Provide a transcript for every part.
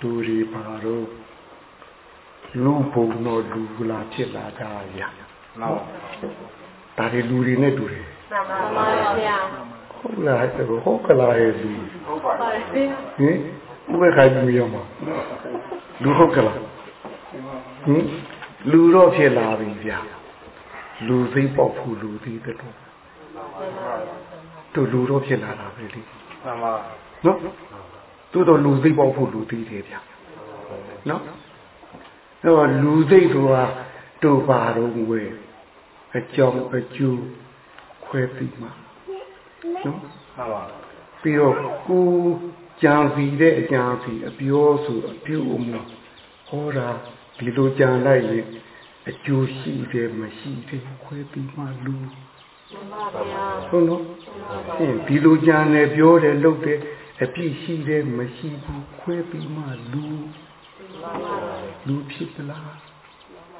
လူတွေပါတော့လူပုံတော့လူလာဖြစ်လာကြရနော်ဒါတွေလူတွေနဲ့တူတယ်မှန်ပါပါဗျာဟုတ်လားဟုတ်ကလားရဲ့လူဟုတ်ပါတယ်ဟင်ဘယ်ခိုင်ပြီးရမှာလူဟုတ်ကလားဟင်လူတော့ဖြစ်လာပြီဗျာလူသိပေါက်ဖို့လူသိတဲ့တော့တို့လူတော့ဖြစ်လာတာပဲလေမှန်ပါနော် တို့တော့လူသိပေါက်ဖို့လူသိတယ်ဗျာနော်တော့လူသိဆိုတာတို့ပါတော့ဝဲအကြောင်းအကျိုးခွဲပြီးမှနော်မှန်ပါပြီးတော့ကိုကြံစီတဲ့အကြံစီအပြောဆိုအပြုအမူဟောတာဒီလိုကြံလိုက်ရင်အကျိုးရှိတယ်မရှိတယ်ခွဲပြီးမှလူဟုတ်နော်အင်းဒီလိုကြံတယ်ပြောတယ်လုပ်တယ် အပြည့်ရှိတယ်မရှိဘူးခွဲပြီးမှလူလူဖြစ်သလား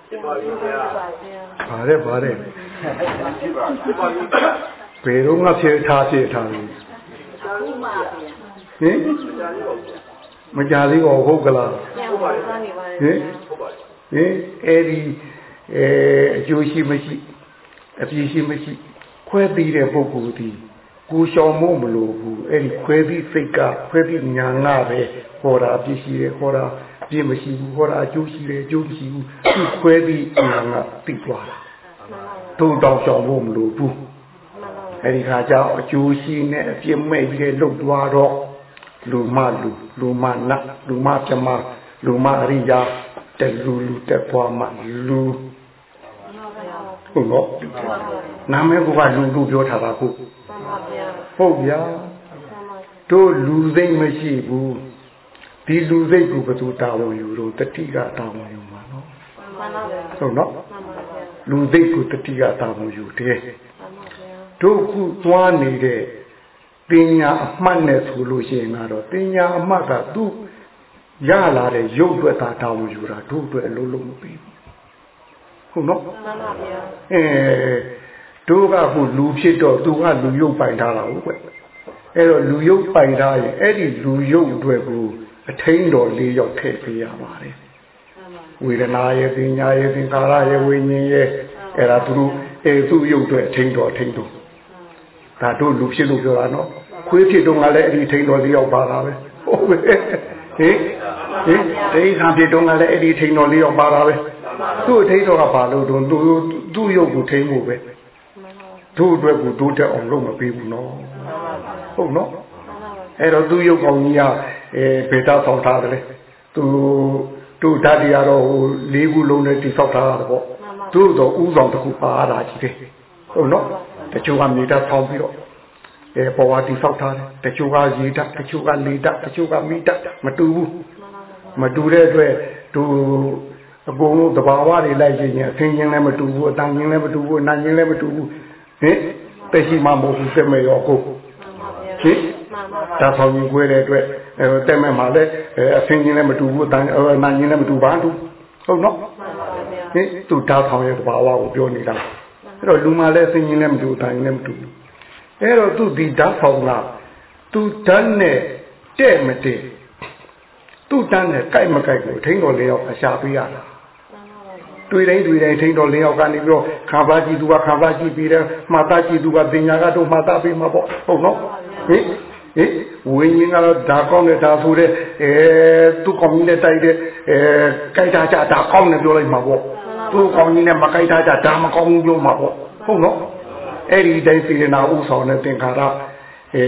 ဖြစ်ပါပြီဗျာဗါတဲ့ဗါတဲ့ဖြစ်ပါဖြစ်ပါဘယ်တော့မှဖြစ်ထားဖြစ်ထားလို့အခုမှဗျာဟင်မကြသေးပါဟုတ်ကလားဟုတ်ပါပြီဟင်ဟုတ်ပါပြီဟင်အဲ့ဒီအဲအကျိုးရှိမရှိအပြည့်ရှိမရှိခွဲပြီးတဲ့ပုဂ္ဂိုလ်ဒီ ကိုရှောင်မို့မလို့ဘူးအဲ့ဒီခွဲပြီးစိတ်ကခွဲပြီးညာငါပဲဟောတာအပြည့်ရှိတယ်ဟောတာအပြည့်မရှိဘူးဟောတာအကျိုးရှိတယ်အကျိုးမရှိဘူးသူခွဲပြီးညာငါသိသွားတာတို့တောင်ရှောင်မို့မလို့ဘူးအဲ့ဒီခါကျအကျိုးရှိနဲ့အပြည့်မဲ့ပြီးလှုပ်သွားတော့လူမလူလူမနတ်လူမပြမလူမအရိယာတက်လူလူတက်ပွားမှလူဟုတ်တော့နာမည်ကလူလူပြောထားတာဟုတ် ဟုတ်ဗျာတို့လူစိတ်မရှိဘူးဒီလူစိတ်ကိုဘယ်သူတာဝန်ယူတော့တတိကတာဝန်ယူမှာနော်ဟုတ်နော်လူစိတ်ကိုတတိကတာဝန်ယူတယ်တို့ခုသွားနေတဲ့ပညာအမှတ်နဲ့ဆိုလို့ရှိရင်တော့ပညာအမှတ်ကသူ့ရလာတဲ့ရုပ်အတွက်သာတာဝန်ယူတာတို့အတွက်အလုံးလုံးမပြီးဘူးဟုတ်နော်မှန်ပါဗျာအဲ တို့ကခုလူဖြစ်တော့သူကလူရုပ်ပိုင်ထားတာဟုတ်ကွအဲ့တော့လူရုပ်ပိုင်ထားရင်အဲ့ဒီလူရုပ်အတွက်ကိုအထိန်တော်လေးရောက်ထည့်ပေးရပါတယ်ဝေဒနာရဲ့ပညာရဲ့သင်္ခါရရဲ့ဝိညာဉ်ရဲ့အဲ့ဒါသူတို့အဲသူ့ရုပ်အတွက်အထိန်တော်အထိန်တော်ဒါတို့လူဖြစ်လို့ပြောတာနော်ခွေးဖြစ်တော့ကလည်းအဲ့ဒီထိန်တော်လေးရောက်ပါတာပဲဟုတ်ပဲဟင်ဟင်ဒိဋ္ဌာဖြစ်တော့ကလည်းအဲ့ဒီထိန်တော်လေးရောက်ပါတာပဲသူ့အထိန်တော်ကဘာလို့တော့သူသူ့ရုပ်ကိုထိန်ဖို့ပဲ တို့အတွက်ကိုတိုးတက်အောင်လုပ်မပေးဘူးနော်ဟုတ်နော်အဲ့တော့သူ့ရုပ်ကောင်ကြီးကအဲဘေတာဆောင်ထားတယ်လေသူတို့ဓာတ်တွေကတော့ဟိုလေးခုလုံးနဲ့တိဆောက်ထားတာပေါ့တို့တော့ဥဆောင်တစ်ခုပါတာကြီးတယ်ဟုတ်နော်တချို့ကမြေဓာတ်ဆောင်ပြီးတော့အဲပေါ်ဝါတိဆောက်ထားတယ်တချို့ကရေဓာတ်တချို့ကလေဓာတ်တချို့ကမိဓာတ်မတူဘူးမတူတဲ့အတွက်တို့အကုန်လုံးတဘာဝတွေလိုက်ရင်အသင်ချင်းလည်းမတူဘူးအတန်ချင်းလည်းမတူဘူးအနံချင်းလည်းမတူဘူး ဟင်တက်ရှိမှမဟုတ်ဘူးတက်မဲ့ရောကိုဟင်ဒါဆောင်ရင်ခွဲတဲ့အတွက်တက်မဲ့မှာလည်းအသင်ချင်းလည်းမတူဘူးအတန်အနံချင်းလည်းမတူပါဘူးဟုတ်နော်ဟင်သူဒါဆောင်ရဲ့တဘာဝကိုပြောနေတာအဲ့တော့လူမှလည်းအသင်ချင်းလည်းမတူအတန်ချင်းလည်းမတူဘူးအဲ့တော့သူဒီဓာတ်ဆောင်ကသူဓာတ်နဲ့တဲ့မတဲ့သူ့တန်းနဲ့ကြိုက်မကြိုက်ကိုထိန်းတော်လေးယောက်အရှာပေးရတာ တွေ့တိုင်းတွေ့တိုင်းထိန်းတော်လေးယောက်ကနေပြီးတော့ခံစားကြည့်သူကခံစားကြည့်ပြီးတယ်မှတ်သားကြည့်သူကပညာကတော့မှတ်သားပေးမှာပေါ့ဟုတ်နော်ဟင်ဟင်ဝိညာဉ်ကတော့ဒါကောင်းတယ်ဒါဆိုတဲ့အဲသူ့ကောင်းကြီးနဲ့တိုက်တဲ့အဲကြိုက်တာကြဒါကောင်းတယ်ပြောလိုက်မှာပေါ့သူ့ကောင်းကြီးနဲ့မကြိုက်တာကြဒါမကောင်းဘူးပြောမှာပေါ့ဟုတ်နော်အဲ့ဒီတိုင်းစေနာဥဆောင်တဲ့သင်္ခါရအဲ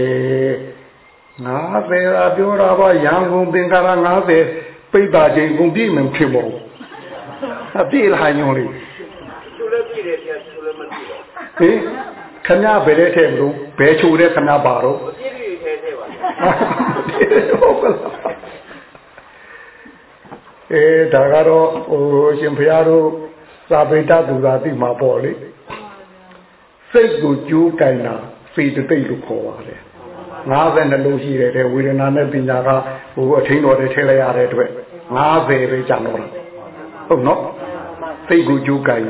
90ရာပြောတာပါရန်ကုန်သင်္ကာရ90ပိတ်တာချင်းကုန်ပြည့်မှဖြစ်မို့ အပြည့်လာညုံလေးသူလည်းပြည့်တယ်ပြသူလည်းမပြည့်တော့ဟင်ခမဘယ်တဲ့ထဲမလို့ဘယ်ချိုတဲ့ခမပါတော့ပြည့်ပြည့်ထဲထဲပါဟုတ်ကဲ့အဲဒါကတော့ဟိုရှင်ဘုရားတို့သာပေတသူသာသိမှာပေါ့လေစိတ်ကိုကြိုးကင်တာစေတသိက်လို့ခေါ်ပါတယ်50နှလုံးရှိတဲ့ဝေဒနာနဲ့ပညာကဟိုအထင်းတော်တွေထည့်လိုက်ရတဲ့အတွက်50ပဲကြံတော့တာ ဟုတ်နော်စိတ်ကိုကြိုးကင်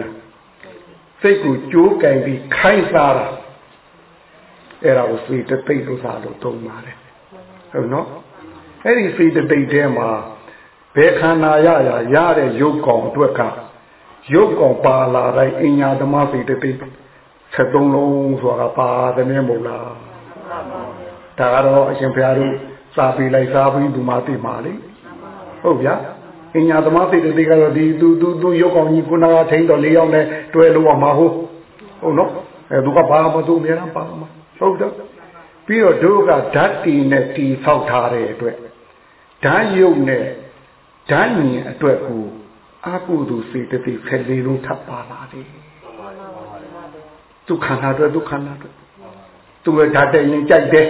စိတ်ကိုကြိုးကင်ပြီးခိုင်းစားတာအဲ့ဒါကိုစေတသိက်လို့သာလို့သုံးပါတယ်ဟုတ်နော်အဲ့ဒီစိတ်တိတ်ထဲမှာဘယ်ခန္ဓာရရရတဲ့ရုပ်ကောင်အတွက်ကရုပ်ကောင်ပါလာတိုင်းအညာဓမ္မစိတ်တိတ်ဆက်သုံးလုံးဆိုတာပါတယ်မဟုတ်လားဒါကတော့အရှင်ဘုရားတို့စာပေလိုက်စားပြီးဒီမှာသိမှာလေဟုတ်ဗျာ အညာသမားစိတ်တိတ်ကတော့ဒီသူသူသူရုပ်ကောင်ကြီးခုနကထိန်းတော်လေးယောက်နဲ့တွဲလို့ရမှာဟုတ်ဟုတ်နော်အဲသူကဘာမှသူအများပါမှာဟုတ်တော့ပြီးတော့တို့ကဓာတ်တီနဲ့တီဆောက်ထားတဲ့အတွက်ဓာတ်ယုတ်နဲ့ဓာတ်ဉာဏ်အတွက်ကိုအာဟုသူစိတ်တိတ်ဖက်လေးလုံးထပ်ပါလာတယ်ဒုက္ခနာအတွက်ဒုက္ခနာအတွက်သူကဓာတ်တဲ့ရင်ကြိုက်တယ်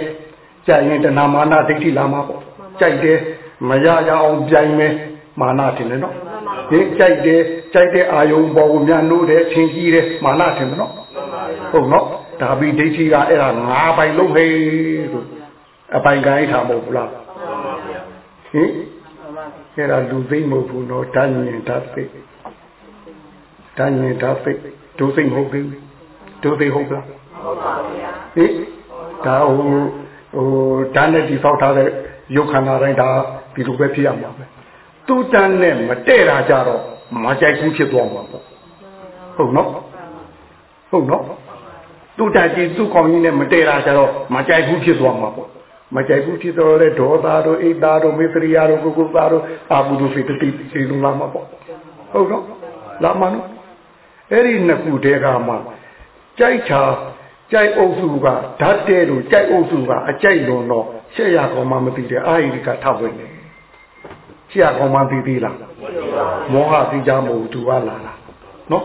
ကြိုက်ရင်တဏမာနဒိဋ္ဌိလာမှာပေါ့ကြိုက်တယ်မရရအောင်ပြိုင်မယ် မာနတင်တယ်နော်ဒီကြိုက်တယ်ကြိုက်တဲ့အာယုံပေါ်ကိုမြန်လို့တယ်ထင်ကြီးတယ်မာနတင်တယ်နော်ဟုတ်နော်ဒါပြီးဒိဋ္ဌိကအဲ့ဒါငါးပိုင်လုံးဟေးဆိုအပိုင်ကိုင်းထားမဟုတ်ဘူးလားဟင်အဲ့ဒါလူသိမ့်မဟုတ်ဘူးနော်တန်းရင်ဓာတ်သိတန်းရင်ဓာတ်သိဒုသိမ့်မဟုတ်ဘူးဒုသိမ့်ဟုတ်လားဟုတ်ပါဗျာဟင်ဒါဟိုဟိုတန်းနဲ့ဒီဖောက်ထားတဲ့ရုပ်ခန္ဓာတိုင်းဒါဒီလိုပဲဖြစ်ရမှာပဲ သူတန်းနဲ့မတည့်တာကြတော့မကြိုက်ဘူးဖြစ်သွားမှာပေါ့ဟုတ်နော်ဟုတ်နော်သူတန်းကြီးသူကောင်းကြီးနဲ့မတည့်တာကြတော့မကြိုက်ဘူးဖြစ်သွားမှာပေါ့မကြိုက်ဘူးဖြစ်တော့တဲ့ဒေါသတို့အိတ်သားတို့မေသရိယာတို့ကုကုသားတို့အာဟုတို့စိတ္တိစီလုံးလာမှာပေါ့ဟုတ်နော်လာမှာနော်အဲ့ဒီနှစ်ခုတည်းကမှကြိုက်ချာကြိုက်အုပ်စုကဓာတ်တဲတို့ကြိုက်အုပ်စုကအကြိုက်လွန်တော့ရှက်ရကောင်မှမသိတဲ့အာဟိရိကထပ်ဝင်တယ်ရှ က်ရကောင်မှသိသေးလားမောဟသိကြမဟုတ်သူကလာတာနော်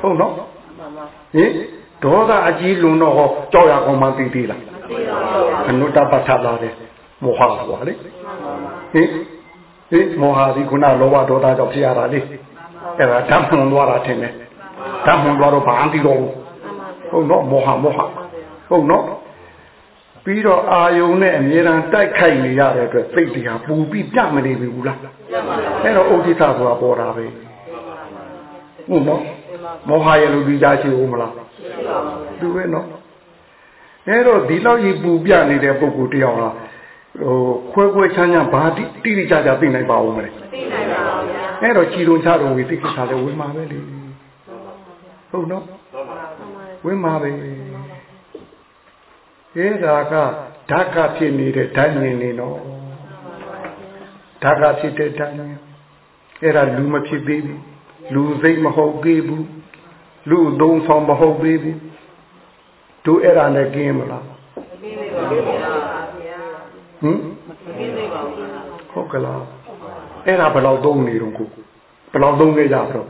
ဟုတ်နော်ဟင်ဒေါသအကြီးလွန်တော့ဟောကြောက်ရကောင်မှသိသေးလားအနုတ္တပဋ္ဌာလာတယ်မောဟကွာလေဟင်ဟင်မောဟဒီခုနလောဘဒေါသကြောင့်ဖြစ်ရတာလေအဲ့ဒါဓမ္မွန်သွားတာထင်တယ်ဓမ္မွန်သွားတော့ဘာမှမသိတော့ဘူးဟုတ်နော်မောဟမောဟဟုတ်နော် ပြီးတော့အာယုံနဲ့အမြဲတမ်းတိုက်ခိုက်နေရတဲ့အတွက်စိတ်တရားပူပြီးပြမနေဘူးလားအဲ့တော့ဥဒိစ္စဆိုတာပေါ်တာပဲဟုတ်နော်မောဟရဲ့လူပြီးသားရှိဦးမလားသူပဲနော်အဲ့တော့ဒီလောက်ကြီးပူပြနေတဲ့ပုဂ္ဂိုလ်တယောက်ဟာဟိုခွဲခွဲချမ်းချမ်းဘာတိတိတိကျကျသိနိုင်ပါဦးမလဲသိနိုင်ပါဘူးဗျာအဲ့တော့ကြည်လုံးချတော့ဝေသိခိတာလည်းဝင်မှာပဲလေဟုတ်နော်ဝင်မှာပဲ အဲဒါကဓာတ်ကဖြစ်နေတဲ့ဓာတ်ဉာဏ်နေတော့ဓာတ်ကဖြစ်တဲ့ဓာတ်ဉာဏ်အဲ့ဒါလူမဖြစ်သေးဘူးလူစိတ်မဟုတ်သေးဘူးလူသုံးဆောင်မဟုတ်သေးဘူးတို့အဲ့ဒါနဲ့ကင်းမလားဟင်ဟုတ်ကလားအဲ့ဒါဘယ်လောက်သုံးနေတော့ကိုဘယ်လောက်သုံးခဲ့ကြတော့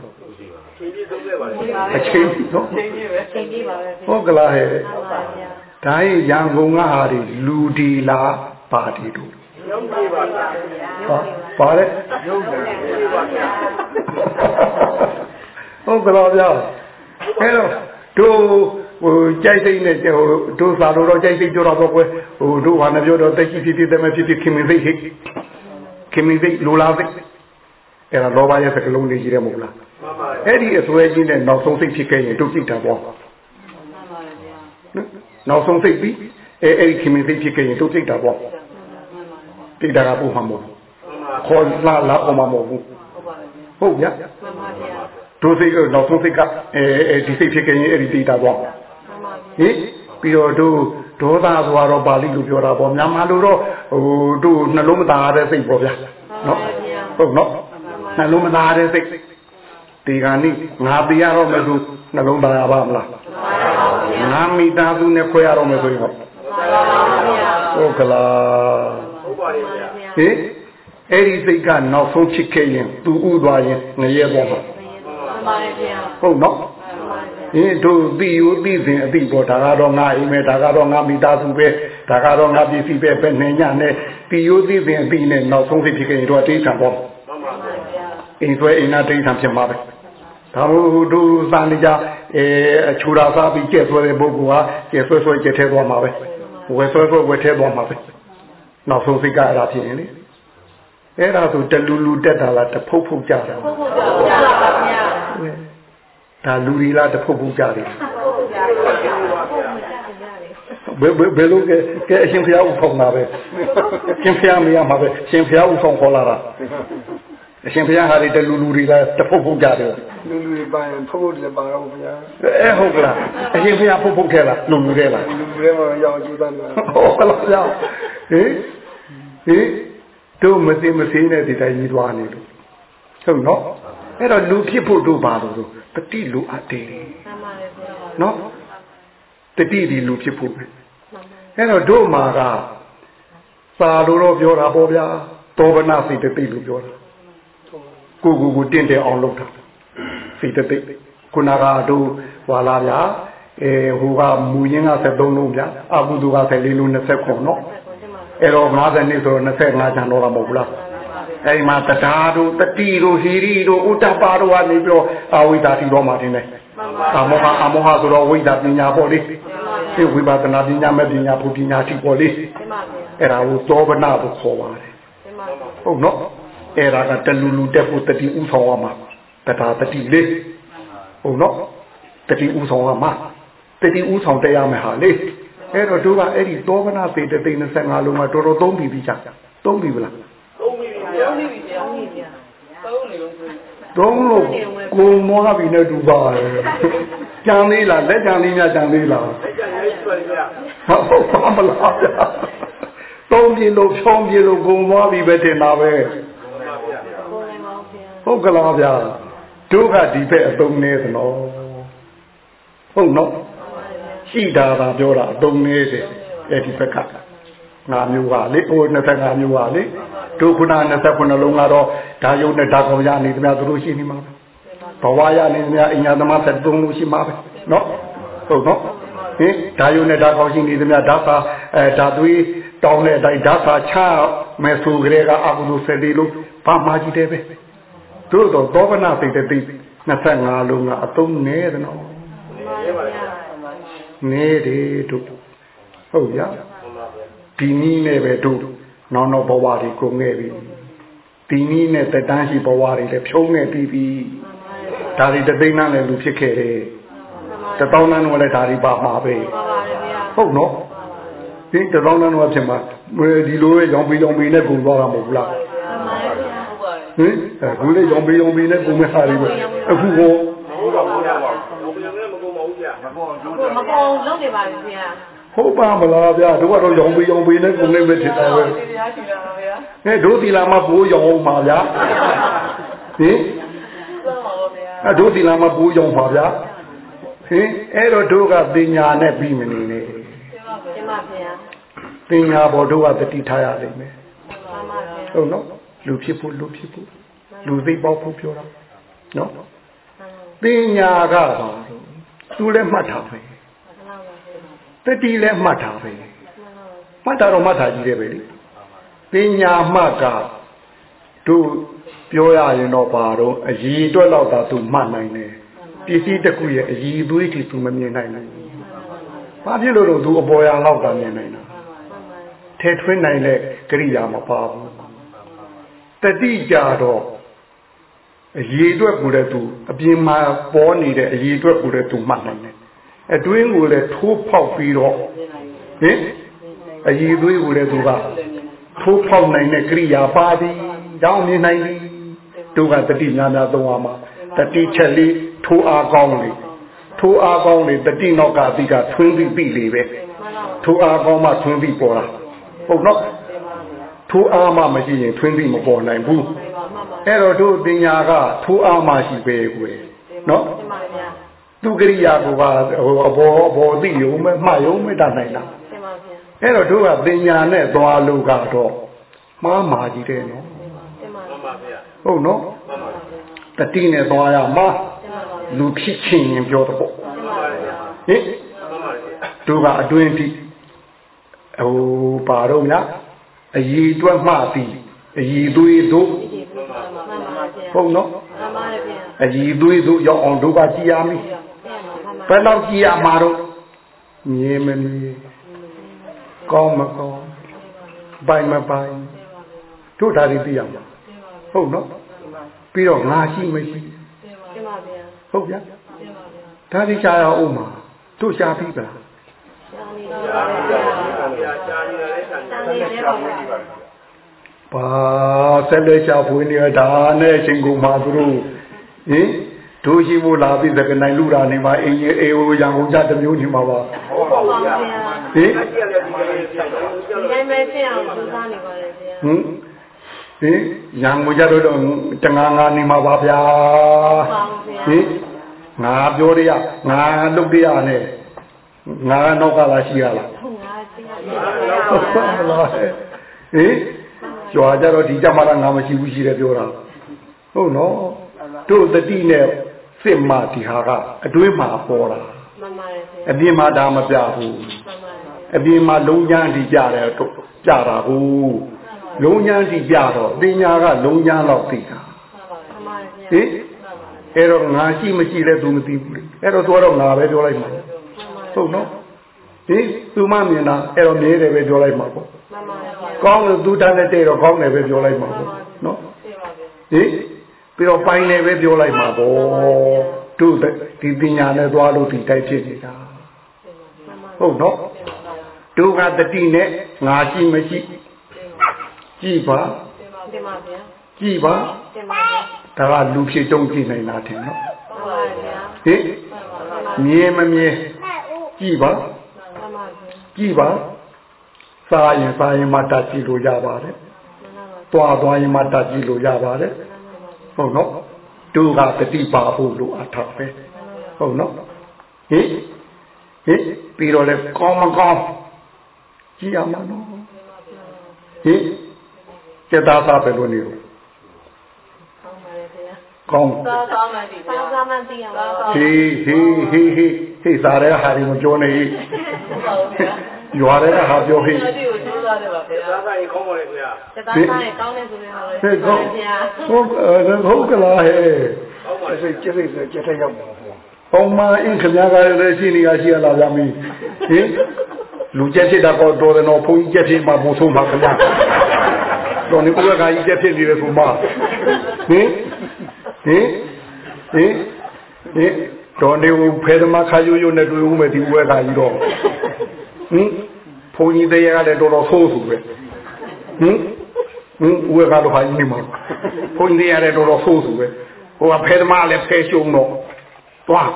အချိန်ပြီနော်အချိန်ပြီပဲအချိန်ပြီပါပဲဟုတ်ကလားဟဲ့ဟုတ်ပါဗျာ ဒါရင်ရန်ကုန်ကဟာဒီလူဒီလားပါတီတို့ရုံးပြီပါဗျာဟာပါလေရုံးပြီပါဗျာဟုတ်ကလားဗျာအဲ့တော့တို့ဟိုကြိုက်စိတ်နဲ့ဟိုတို့စာလို့တော့ကြိုက်စိတ်ပြောတာပေါ့ကွယ်ဟိုတို့ဘာနဲ့ပြောတော့တက်ကြီးဖြစ်ဖြစ်တမဖြစ်ဖြစ်ခင်မင်းစိတ်ဟိခင်မင်းစိတ်လိုလားစိတ်အဲ့ဒါလောဘရဲ့စကလုံးလေးကြီးတယ်မဟုတ်လားအဲ့ဒီအစွဲကြီးနဲ့နောက်ဆုံးစိတ်ဖြစ်ခဲ့ရင်တို့ကြည့်တာပေါ့နော က်ဆုံးစိတ်ပြီးအဲအဲ့ဒီခင်မင်းစိတ်ဖြစ်ခဲ့ရင်တို့ကြည့်တာပေါ့တိတ်တာကပို့မှာမဟုတ်ခေါ်လာလာအောင်မှာမဟုတ်ဘူးဟုတ်ဗျာတို့စိတ်နောက်ဆုံးစိတ်ကအဲအဲဒီစိတ်ဖြစ်ခဲ့ရင်အဲ့ဒီတိတ်တာပေါ့ဟင်ပြီးတော့တို့ဒေါသဆိုတော့ပါဠိလိုပြောတာပေါ့မြန်မာလိုတော့ဟိုတို့နှလုံးမသားတဲ့စိတ်ပေါ့ဗျာနော်ဟုတ်နော်နှလုံးမသားတဲ့စိတ်ဒီကနေ့ငါပြရတော့မယ်သူနှလုံးသားရပါမလား ငါမိသားစုနဲ့ခွဲရတော့မယ်ဆိုရင်ဟုတ်ဟုတ်ကလားဟုတ်ပါရဲ့ဗျာဟင်အဲ့ဒီစိတ်ကနောက်ဆုံးဖြစ်ခဲ့ရင်သူဥသွားရင်ငရဲသွားမှာဟုတ်နော်ဟင်တို့သိယူသိစဉ်အသိပေါ်ဒါကတော့ငါအိမ်မဲ့ဒါကတော့ငါမိသားစုပဲဒါကတော့ငါပစ္စည်းပဲပဲနေညနဲ့သိယူသိစဉ်အသိနဲ့နောက်ဆုံးဖြစ်ခဲ့ရင်တို့အတိတ်ဆံပေါ့အိမ်ဆွဲအိမ်နာတိတ်ဆံဖြစ်မှာပဲ ဒါမို့တို့သာနေကြအဲအချူရာစားပြီးကျက်ဆွဲတဲ့ပုဂ္ဂိုလ်ဟာကျက်ဆွဲဆွဲကျက်ထဲသွားမှာပဲဝယ်ဆွဲဆွဲဝယ်ထဲသွားမှာပဲနောက်ဆုံးစိတ်ကအဲ့ဒါဖြစ်ရင်လေအဲ့ဒါဆိုတလူလူတက်တာလားတဖုတ်ဖုတ်ကြတာဖုတ်ဖုတ်ကြတာပါဗျာဒါလူတွေလားတဖုတ်ဖုတ်ကြတယ်ဟုတ်ဘယ်ဘယ်လိုကဲကဲအရှင်ဖျားဦးဆောင်တာပဲရှင်ဖျားမရမှာပဲရှင်ဖျားဦးဆောင်ခေါ်လာတာ အရှင်ဖျားဟာဒီတလူလူတွေလားတဖုတ်ဖုတ်ကြတယ်လူလူတွေပါရင်ဖုတ်ဖုတ်လည်းပါတော့ဗျာအဲဟုတ်ကလားအရှင်ဖျားဖုတ်ဖုတ်ထဲလားလူလူထဲလားလူလူထဲမှာရောက်ကြည့်တယ်ဟုတ်ကလားဗျာဟင်ဟင်တို့မသိမသိနဲ့ဒီတိုင်းကြီးသွားနေလို့ဟုတ်နော်အဲ့တော့လူဖြစ်ဖို့တို့ပါလို့တတိလူအပ်တယ်နော်တတိဒီလူဖြစ်ဖို့ပဲအဲ့တော့တို့မှာကစာလို့တော့ပြောတာပေါ့ဗျာတောပနာစိတ်တသိလို့ပြောတာ ကိုကိုကိုတင့်တယ်အောင်လုပ်တာစိတ်တသိခုနကတို့ဟွာလာဗျာအဲဟိုကမူရင်းက73လုံးဗျာအကုသူက14လုံး29နော်အဲ့တော့50နှစ်ဆိုတော့25ကျန်တော့တာမဟုတ်ဘူးလားအဲ့ဒီမှာတရားတို့တတိတို့ဟီရီတို့ဥတ္တပါတို့ကနေပြီးတော့အဝိဒါတိတော်မှာတင်တယ်အမောဟအမောဟဆိုတော့ဝိဒါပညာပေါ့လေဒီဝိပါဒနာပညာမဲ့ပညာဘုပညာတိပေါ့လေအဲ့ဒါကိုသောဗနာလို့ခေါ်ပါတယ်ဟုတ်နော် အဲ့ဒါကတလူလူတက်ဖို့တတိဥဆောင်ရမှာတရားတတိလေးဟုတ်နော်တတိဥဆောင်ရမှာတတိဥဆောင်တရားမယ်ဟာလေအဲ့တော့တို့ကအဲ့ဒီသောဗနာပေတသိန်း25လုံးကတော်တော်သုံးပြီးပြီချာသုံးပြီဗလားသုံးပြီဗျာသုံးပြီဗျာသုံးပြီဗျာသုံးနေလုံးသုံးလို့ကိုမွားပြီနဲ့တူပါတယ်ကြံသေးလားလက်ကြံလေးများကြံသေးလားလက်ကြံလေးတွေ့ဗျာဟုတ်ပါမလားဗျာသုံးပြေလို့ဖြောင်းပြေလို့ကိုမွားပြီပဲတင်တာပဲ ဟုတ်ကလားဗျာတို့ကဒီဖက်အတုံးနေသနော်ဟုတ်နော်ရှိတာပါပြောတာအတုံးနေတယ်အဲဒီဖက်ကငါမျိုးပါလေဟို25မျိုးပါလေတို့ခုန29လုံးကတော့ဓာယုံနဲ့ဓာကောင်ရနေသမျှသူတို့ရှိနေမှာဘဝရနေသမျှအညာသမား73လို့ရှိမှာပဲနော်ဟုတ်နော်ဟင်ဓာယုံနဲ့ဓာကောင်ရှိနေသမျှဓာစာအဲဓာသွေးတောင်းတဲ့အတိုင်းဓာစာချမယ်ဆိုကြတဲ့ကအကုသိုလ်74လို့ဘာမှကြည့်တယ်ပဲ တို့တော့သောကနာစိတ်တိ25လုံးကအသုံးနေတယ်နော်နေတယ်တို့ဟုတ်ရဒီနည်းနဲ့ပဲတို့နောက်နောက်ဘဝတွေကုန်ခဲ့ပြီဒီနည်းနဲ့တက်တန်းရှိဘဝတွေလည်းဖြုံးနေပြီးပြီဒါတွေတသိန်းနဲ့လူဖြစ်ခဲ့တယ်တပေါင်းနဲ့လည်းဒါတွေပါမှာပဲဟုတ်နော်ဒီတပေါင်းနဲ့ဖြစ်မှာဒီလိုရောင်ပြီးရောင်ပြီးနဲ့ကုန်သွားတာမဟုတ်ဘူးလား ဟင်အခုလေရောင်ပြီးရောင်ပြီးနဲ့ကုန်မဲ့ဟာတွေပဲအခုကောမကုန်လုံးနေပါပြီဗျာဟုတ်ပါမလားဗျာတို့ကတော့ရောင်ပေးရောင်ပေးနဲ့ကုန်နေမဲ့ထင်တာပဲတရားရှိတာပါဗျာဟဲ့တို့ဒီလာမပိုးရောင်ပါဗျာဟင်အဲတို့ဒီလာမပိုးရောင်ပါဗျာဟင်အဲ့တော့တို့ကပညာနဲ့ပြီးမနေနဲ့ကျမဗျာပညာပေါ်တို့ကတတိထားရလိမ့်မယ်ဟုတ်နော် လူဖြစ်ဖို့လူဖြစ်ဖို့လူသိပေါက်ဖို့ပြောတာနော်ပညာကပါသူလည်းမှတ်ထားပဲတတိလည်းမှတ်တာပဲမှတ်တာတော့မှတ်တာကြီးတယ်ပဲလေပညာမှတ်ကတို့ပြောရရင်တော့ပါတော့အည်အတွက်တော့သာသူမှတ်နိုင်တယ်ပစ္စည်းတစ်ခုရဲ့အည်သွေးထိသူမမြင်နိုင်ဘူးဘာဖြစ်လို့တော့သူအပေါ်ရလောက်တာမြင်နိုင်တာထဲထွင်းနိုင်တဲ့ကရိယာမပါဘူး တတိကြတော့အည်အတွက်ကိုလည်းသူအပြင်မှာပေါ်နေတဲ့အည်အတွက်ကိုလည်းသူမှတ်နိုင်တယ်အတွင်းကိုလည်းထိုးဖောက်ပြီးတော့ဟင်အည်သွေးကိုလည်းသူကထိုးဖောက်နိုင်တဲ့ကိရိယာပါသည်တောင်းမြင်နိုင်သည်သူကတတိများများသုံးပါမှာတတိချက်လေးထိုးအားကောင်းလေထိုးအားကောင်းလေတတိနောက်ကအတိကထွင်းပြီးပြီလေပဲထိုးအားကောင်းမှထွင်းပြီးပေါ်လာဟုတ်နော် ထိုးအားမှမရှိရင်ထွင်းပြီးမပေါ်နိုင်ဘူးအဲ့တော့တို့တင်ညာကထိုးအားမှရှိပဲကွယ်နော်သူကရိယာကဟိုအဘောအဘောသိရုံပဲမှတ်ရုံပဲတတ်နိုင်လားရှင်းပါဗျာအဲ့တော့တို့ကပညာနဲ့သွားလို့ကတော့မှားမာကြီးတယ်နော်ရှင်းပါဗျာဟုတ်နော်တတိနဲ့သွားရမှာလူဖြစ်ချင်းရင်ပြောတော့ဟင်တို့ကအတွင်းတိဟိုပါတော့များ အည်တွက်မှသည်အည်သွေးတို့ဟုတ်နော်အည်သွေးတို့ရောက်အောင်တို့ကကြည်ရမည်ဘယ်လောက်ကြည်ရမှာတော့မြင်မမြင်ကောင်းမကောင်းပိုင်မပိုင်တို့ဒါတွေသိရမှာဟုတ်နော်ပြီးတော့ငါရှိမရှိဟုတ်ဗျာဒါတွေရှားရအောင်မှာတို့ရှားပြီးပါရှားနေဗျာကြာနေတာလည်းဆန်နေတယ် ပါဗျာဘာဆက်လက်ချဖွေးနေတာဒါနဲ့အချိန်ကုန်မှာသူတို့ဟင်တို့ရှိဖို့လာပြီးသကနိုင်လူတာနေမှာအင်းကြီးအေဝရံကုန်ကြတစ်မျိုးနေမှာပါဟုတ်ပါဗျာဟင်ဒီတိုင်းပဲဖြစ်အောင်စူးစမ်းနေပါတယ်ဗျာဟင်ဟင်ရံကုန်ကြတော့တော့တငါငါနေမှာပါဗျာဟင်ငါပြောရရငါလုပ်ရရနဲ့ ငါနောက်ကလာရှိရလားဟုတ်ငါသိရဟုတ်ပါမလားဟင်ကြွာကြတော့ဒီကြမှာငါမရှိဘူးရှိတယ်ပြောတာဟုတ်နော်တို့တတိနဲ့စစ်မှဒီဟာကအတွင်းမှာပေါ်တာမှန်ပါတယ်ဗျာအပြင်မှာဒါမပြဘူးမှန်ပါတယ်အပြင်မှာလုံးချမ်းဒီကြတယ်တို့ကြတာဟုတ်လုံးချမ်းဒီကြတော့ပညာကလုံးချမ်းတော့သိတာမှန်ပါတယ်ဗျာဟင်အဲ့တော့ငါရှိမရှိလဲသူမသိဘူးလေအဲ့တော့သူကတော့ငါပဲပြောလိုက်မှာ ဟုတ်နော်ဟင်သူမမြင်တာအဲ့တော့မြင်တယ်ပဲပြောလိုက်မှာပေါ့မှန်ပါတယ်ဗျာကောင်းလို့သူတန်းတဲ့တဲ့တော့ကောင်းတယ်ပဲပြောလိုက်မှာပေါ့နော်သိပါဗျာဟင်ပြီးတော့ပိုင်းတယ်ပဲပြောလိုက်မှာပေါ့တို့ဒီပညာနဲ့သွားလို့ဒီတိုက်ဖြစ်နေတာဟုတ်နော်တို့ကတတိနဲ့ငါရှိမရှိကြည်ပါတင်ပါဗျာကြည်ပါတင်ပါဗျာဒါကလူဖြစ်တုံးကြည့်နိုင်တာထင်နော်မှန်ပါတယ်ဗျာဟင်မြင်မမြင် ကြည်ပါမှန်ပါဗျာကြည်ပါစားရင်စားရင်မှတတ်ကြည့်လို့ရပါတယ်သွားသွားရင်မှတတ်ကြည့်လို့ရပါတယ်ဟုတ်နော်တို့ကတတိပါဖို့လို့အထောက်ပဲဟုတ်နော်ဟင်ဟင်ပြီးတော့လေကောင်းမကောင်းကြည့်ရမှာနော်ဟင်စေတာသာပဲလို့နေရောကောင်းပါတယ်ဗျာကောင်းသာသာမှန်တည်သာသာမှန်တည်အောင်သာသာဟေးဟေးဟေးဟေး ဟေးစားတဲ့ဟာတွေမပြောနဲ့ဟေးဟုတ်ဗျာရွာတဲ့ဟာပြောဟေးဒီကိုကျိုးစားတယ်ပါဗျာသာသာရင်ခေါင်းပါလေခင်ဗျာတသားသားကောင်းနေဆိုရင်ဟာလေဟေးကောင်းဗျာဟုတ်ဟုတ်ကလားဟဲ့ခေါင်းပါကျလေစိတ်ကျစိတ်ဆိုကျက်ထက်ရောက်မှာပေါ့ပုံမှန်အင်းခင်ဗျားကလည်းရှိနေရရှိရလားဗျာမင်းဟင်လူကျက်ဖြစ်တာတော့တော်တယ်နော်ဘုန်းကြီးကျက်ဖြစ်မှမဆုံးပါခင်ဗျာတော်နေဥက္ကဋ္ဌကြီးကျက်ဖြစ်နေတယ်ဆိုမှဟင်ဟင်ဟင်ဟင် တော်နေဦးဖဲသမားခါယိုယိုနဲ့တွေ့ဦးမယ်ဒီဥက္ကဋ္ဌကြီးတော့ဟင်ဘုန်းကြီးတရားကလည်းတော်တော်ဆိုးဆိုပဲဟင်ဟင်ဥက္ကဋ္ဌတော့ဟာကြီးနေမှာဘုန်းကြီးတရားလည်းတော်တော်ဆိုးဆိုပဲဟိုကဖဲသမားလည်းဖဲရှုံတော့သွား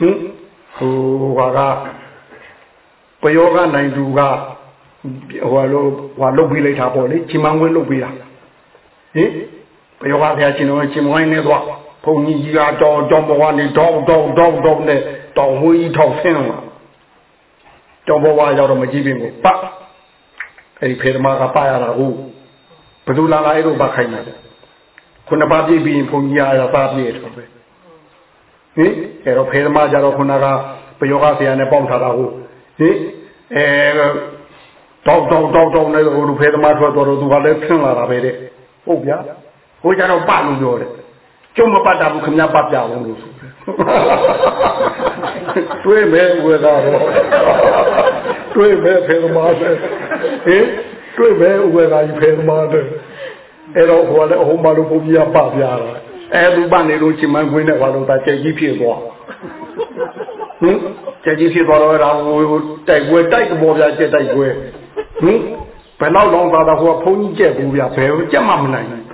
ဟင်ဟိုဟာကပယောဂနိုင်သူကဟိုလိုဟိုလုတ်ပြီးလိုက်တာပေါ့လေချီမန်းဝင်းလုတ်ပြီးတာဟင်ပယောဂဖျားရှင်တော်ချီမန်းဝင်းနဲ့သွား ဘုံကြီးကြီးကတော့တောင်းဘဝနေတောင်းတောင်းတောင်းတောင်းနဲ့တောင်းဝင်းကြီးထောက်ဆင်းလာတောင်းဘဝရောက်တော့မကြည့်ပင်ကိုပတ်အဲ့ဒီဖေသမားကပါရတာဟုတ်ဘယ်သူလာလာအဲ့လိုပတ်ခိုင်းတယ်ခုနပါပြည့်ပြီးရင်ဘုံကြီးအားရပါပြည့်တော့ပဲဟင်အဲ့တော့ဖေသမားကြတော့ခုနကပယောဂဆရာနဲ့ပေါင်းထားတာဟုတ်ဟင်အဲတောက်တောက်တောက်တောက်နဲ့ဟိုလူဖေသမားထွက်တော့သူကလည်းဖင်းလာတာပဲတဲ့ဟုတ်ဗျာဟိုကြတော့ပတ်လို့ပြောတယ် ကျုံမပတ်တာဘူးခင်ဗျားပတ်ပြအောင်လို့ဆိုတယ်တွေးမယ်ဝေသာတော့တွေးမယ်ဖေသမားတဲ့ဟင်တွေးမယ်ဝေသာကြီးဖေသမားတဲ့အဲ့တော့ဟိုလည်းဟိုမှာလို့ပုံပြပတ်ပြတာအဲသူပတ်နေလို့ချင်မန်းခွင်းနဲ့ဘာလို့သာကြက်ကြီးဖြစ်သွားဟင်ကြက်ကြီးဖြစ်သွားတော့အဲ့ဒါဟိုတိုက်ပွဲတိုက်ကြပေါ်ပြကြက်တိုက်ပွဲဟင်ဘယ်တော့တော့သာသာဟိုကဖုန်းကြီးကြက်ဘူးဗျဘယ်ကြက်မှမနိုင်ဘူး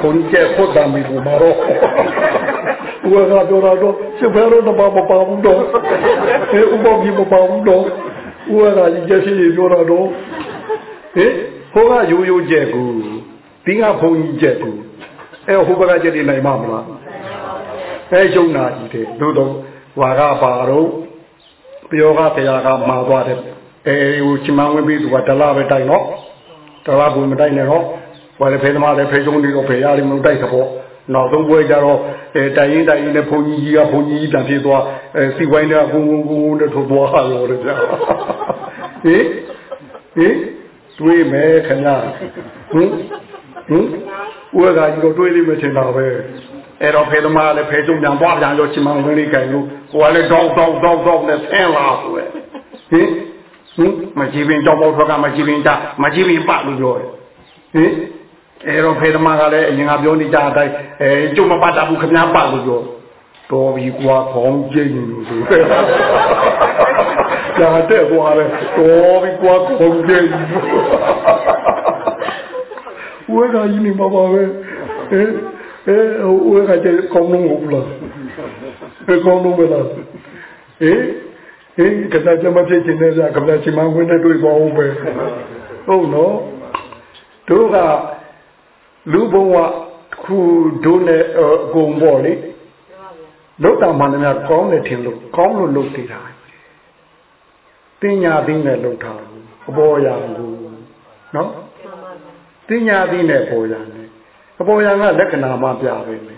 ဖုန်းကြီးကြက်ဖို့တမ်းပြီးဘူးမတော့ဘုရားကတော့တော့စပယ်တော့မပါပါဘူးတော့အဲဥပဒေမပါဘူးတော့ဘုရားကြီးကြက်ရှိပြောတာတော့ဟင်ဟိုကရိုးရိုးကြက်ကူဒီကဖုန်းကြီးကြက်ကူအဲဟိုဘက်ကကြက်နေနိုင်မှာမလားအဲရှုံနာကြီးတယ်တို့တော့ဝါကပါတော့ပြောကတရားကမှာသွားတယ်အဲဟိုချမန်းဝင်ပြီးသူကဒလပဲတိုက်တော့ဒလဘူးမတိုက်နဲ့တော့ ဘာလဲဖေးသမားလည်းဖေးကျုံနေတော့ဖေးရတယ်မလို့တိုက်တော့နောက်ဆုံးပွဲကြတော့အဲတိုင်ရင်တိုင်ရင်နဲ့ဘုန်းကြီးကြီးကဘုန်းကြီးကြီးတန်ဖြစ်သွားအဲစီဝိုင်းကဘုံဘုံဘုံနဲ့ထိုးသွားရောလေကြာဟင်ဟင်တွေးမယ်ခင်ဗျာဟင်ဟင်ဥက္ကဋ္ဌကြီးတော့တွေးလိမ့်မယ်ထင်တာပဲအဲ့တော့ဖေသမားလည်းဖေကျုံပြန်သွားပြန်ရောချင်မဝင်လေးကြိုင်လို့ဟိုကလည်းတောက်တောက်တောက်တောက်နဲ့ဆင်းလာဆိုပဲဟင်ဟင်မကြည့်ပင်ကြောက်ပေါထွက်ကမကြည့်ပင်ကြမကြည့်ပင်ပလို့ပြောတယ်ဟင် အဲ့တော့ဖေသမားကလည်းအရင်ကပြောနေကြအတိုင်းအဲကျုံမပတ်တာဘူးခင်ဗျားပလို့ပြောတော်ပြီကွာခေါင်းကျိတ်နေလို့ဆိုဟကြာတဲ့သွားတယ်တော်ပြီကွာကုန်ကြည့်ဝဲကကြီးနေမှာပါပဲအဲအဲဝဲကကျကောင်းလို့မဟုတ်လားအဲကောင်းလို့မလားအေးအေးကစားချမဖြစ်ခြင်းနဲ့ကမ္ဘာချီမဝင်တဲ့တွေ့ပါဦးပဲဟုတ်နော်တို့က လူဘဝခုတို့နဲ့အကုန်ပေါ့လေလောက်တာမှန်တယ်များကောင်းတယ်ထင်လို့ကောင်းလို့လုပ်သေးတာတင်ညာသိနဲ့လုပ်ထားဘူးအပေါ်ရာကိုနော်တင်ညာသိနဲ့ပေါ်ရာနဲ့အပေါ်ရာကလက္ခဏာမှပြပဲလေ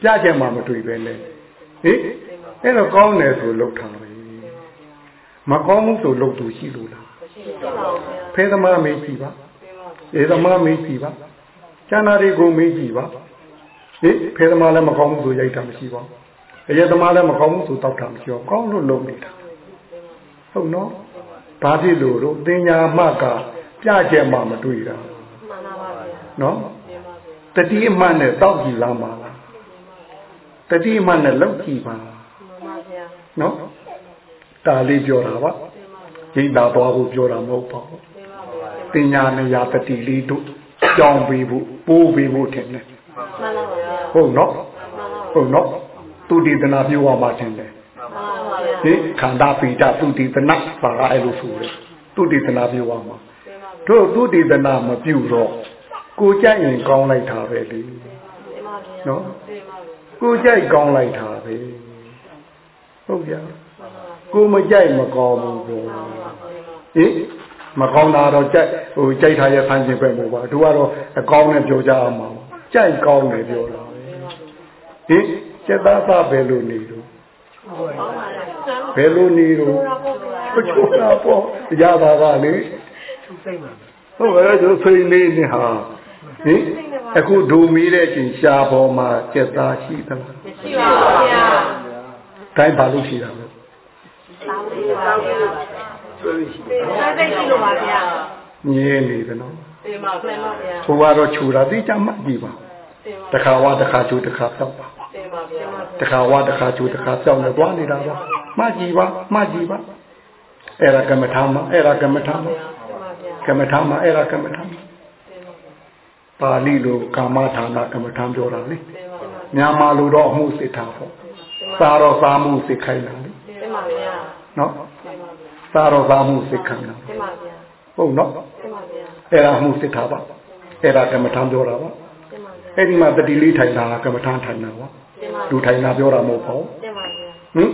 ပြချက်မှမတွေ့ပဲလေဟင်အဲ့တော့ကောင်းတယ်ဆိုလုပ်ထားပဲမကောင်းဘူးဆိုလုပ်သူရှိလို့လားဖဲသမားမေးကြည့်ပါဧသမားမေးကြည့်ပါ ကျန်တာတွေကိုမေးကြည့်ပါဟင်ဖဲသမားလည်းမကောင်းဘူးဆိုရိုက်တာမရှိပါဘူးအရက်သမားလည်းမကောင်းဘူးဆိုတောက်တာမရှိဘူးကောင်းလို့လုပ်နေတာဟုတ်နော်ဘာဖြစ်လို့တော့တင်ညာမှကပြချက်မှမတွေ့တာနော်တတိအမှတ်နဲ့တောက်ကြည့်လာမှာလားတတိအမှတ်နဲ့လောက်ကြည့်ပါနော်ဒါလေးပြောတာပါဒိဋ္ဌာသွားဖို့ပြောတာမဟုတ်ပါဘူးတင်ညာနေရာတတိလေးတို့ ကြောင်းပေးဖို့ပိုးပေးဖို့ထင်တယ်ဟုတ်နော်ဟုတ်နော်သူတည်တနာပြောရမှာထင်တယ်ဒီခန္ဓာပိတာသူတည်တနာပါကအဲ့လိုဆိုတယ်သူတည်တနာပြောရမှာတို့သူတည်တနာမပြုတော့ကိုကြိုက်ရင်ကောင်းလိုက်တာပဲလေနော်ကိုကြိုက်ကောင်းလိုက်တာပဲဟုတ်ကြကိုမကြိုက်မကောင်းဘူးပေါ့ဟင် မကောင်းတာတော့ကြိုက်ဟိုကြိုက်ထားရဲ့ဖန်ခြင်းပဲမို့ပါတို့ကတော့အကောင်းနဲ့ပြောကြအောင်ပါကြိုက်ကောင်းတယ်ပြောတာဟင်စက်သားသားပဲလို့နေတော့ဘယ်လိုနေတော့ပချိုးတာပေါ့ရတာကလေဟုတ်ကဲ့တို့ဆွေးနေနေဟာဟင်အခုဒုမီးတဲ့ချိန်ရှားပေါ်မှာစက်သားရှိသလားရှိပါဘူးဗျာတိုင်းပါလို့ရှိတာပဲ တောင်းလေးပါဗျာဆွေးရှိတယ်သိရှိလို့ပါဗျာငြင်းနေတယ်နော်တင်ပါဗျာဟိုကတော့ခြူတာသိကြမှတ်ကြည့်ပါတခါဝါတခါခြူတခါပြောက်ပါတခါဝါတခါခြူတခါပြောက်နေသွားနေတာပါမှတ်ကြည့်ပါမှတ်ကြည့်ပါအဲ့ဒါကမ္မထာမအဲ့ဒါကမ္မထာမကမ္မထာမအဲ့ဒါကမ္မထာမပါဠိလိုကာမဌာနကမ္မထာပြောတာလေမြန်မာလိုတော့အမှုစစ်ထားပေါ့သာတော့သာမှုစစ်ခိုင်းတာလေနော် သာတော့သာမှုစစ်ခိုင်းတာဟုတ်နော်အဲ့ဒါမှုစစ်ထားပါအဲ့ဒါကမ္မထာပြောတာပါအဲ့ဒီမှာတတိလေးထိုင်တာကမ္မထာထိုင်တာပါလူထိုင်တာပြောတာမဟုတ်ပါဘူးဟင်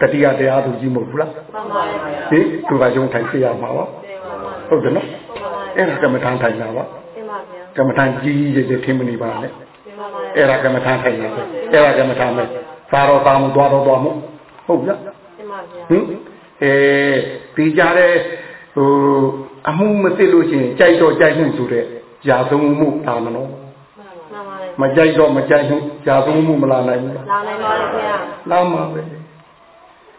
တတိယတရားသူကြီးမဟုတ်ဘူးလားဟင်သူကယုံထိုင်ပြရမှာပါဟုတ်တယ်နော်အဲ့ဒါကမ္မထာထိုင်တာပါကမ္မထာကြီးကြီးကျယ်ကျယ်ထင်မနေပါနဲ့အဲ့ဒါကမ္မထာထိုင်တာပဲအဲ့ဒါကမ္မထာပဲသာတော့သာမှုသွားတော့သွားမှုဟုတ်လားဟင် အဲဒီကြတဲ့ဟိုအမှုမသိလို့ရှိရင်ကြိုက်တော့ကြိုက်မှုဆိုတဲ့ຢာသုံးမှုတာမနော်မကြိုက်တော့မကြိုက်ဘူးຢာသုံးမှုမလာနိုင်ဘူးလားလာနိုင်ပါလေခင်ဗျာလာမှာပဲ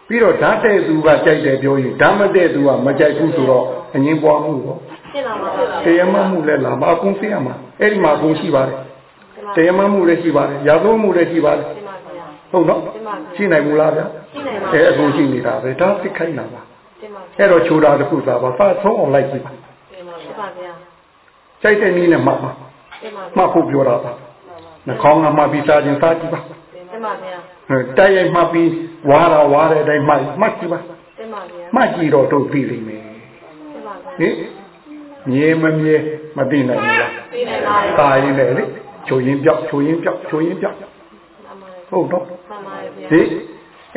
ပြီးတော့ဓာတ်တဲ့သူကကြိုက်တယ်ပြောရင်ဓာတ်မတဲ့သူကမကြိုက်ဘူးဆိုတော့အငင်းပွားမှုပေါ့ဖြစ်လာမှာပါတရားမမှုလည်းလာမှာအကုန်သိရမှာအဲ့ဒီမှာအကုန်ရှိပါတယ်တရားမမှုလည်းရှိပါတယ်ຢာသုံးမှုလည်းရှိပါတယ် ဟုတ်နော်ရှိနိုင်ဘူးလားဗျရှိနိုင်ပါအဲအခုရှိနေတာပဲဒါသိခိုင်းတာပါအဲ့တော့ချိုးတာတစ်ခုသာပါဖတ်ဆုံးအောင်လိုက်ကြည့်ပါဖြစ်ပါဗျာကြိုက်တဲ့နည်းနဲ့မှတ်ပါမှတ်ဖို့ပြောတာပါနှာခေါင်းကမှတ်ပြီးစားခြင်းစားကြည့်ပါဖြစ်ပါဗျာတိုက်ရိုက်မှတ်ပြီးဝါတာဝါတဲ့အတိုင်းမှတ်မှတ်ကြည့်ပါဖြစ်ပါဗျာမှတ်ကြည့်တော့တို့သိလိမ့်မယ်ဖြစ်ပါဟင်မြဲမမြဲမသိနိုင်ဘူးလားသိနိုင်ပါဘူးပါရင်လည်းလေချိုရင်ပြောက်ချိုရင်ပြောက်ချိုရင်ပြောက်ဟုတ်တော့မှန်ပါဗျာ ဟင်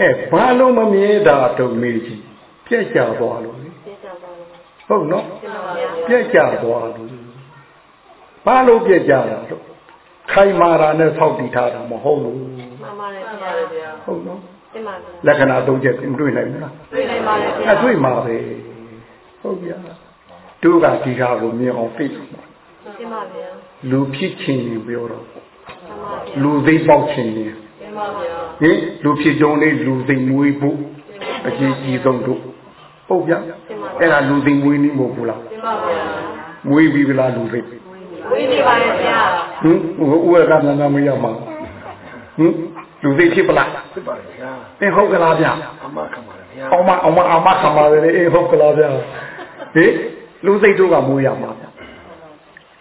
အဲဘာလို့မမြဲတာတော့မေးကြည့်ပြက်ကြသွားလို့လေဟုတ်နော်ပြက်ကြသွားလို့ဘာလို့ပြက်ကြတာတော့ခိုင်မာတာနဲ့ဆောက်တည်ထားတာမဟုတ်ဘူးမှန်ပါတယ်ဗျာဟုတ်နော်တင်ပါလက္ခဏာသုံးချက်တွေ့နိုင်မလားတွေ့နိုင်ပါလေဗျာအတွေ့မှာပဲဟုတ်ဗျာတို့ကဒီဟာကိုမြင်အောင်သိတင်ပါဗျာလူဖြစ်ခြင်းပြောတော့လူသိပေါက်ခြင်းတင်ပါဗျာ ဟင်လူဖြစ်ကြုံလေးလူသိမွေးဖို့အကြီးကြီးဆုံးတို့ဟုတ်ဗျာအဲ့ဒါလူသိမွေးနည်းမဟုတ်ဘူးလားတင်ပါဗျာမွေးပြီးဗလားလူသိဝေးနေပါရဲ့ဗျာဟင်ဥဝကနာနာမရမှာဟင်လူသိဖြစ်ပလားဖြစ်ပါရဲ့ဗျာသင်ဟုတ်ကလားဗျာအမခံပါလေဗျအောင်မအောင်မအောင်မခံပါတယ်လေအေးဟုတ်ကလားဗျာဟေးလူစိတ်တို့ကမွေးရမှာဗျာ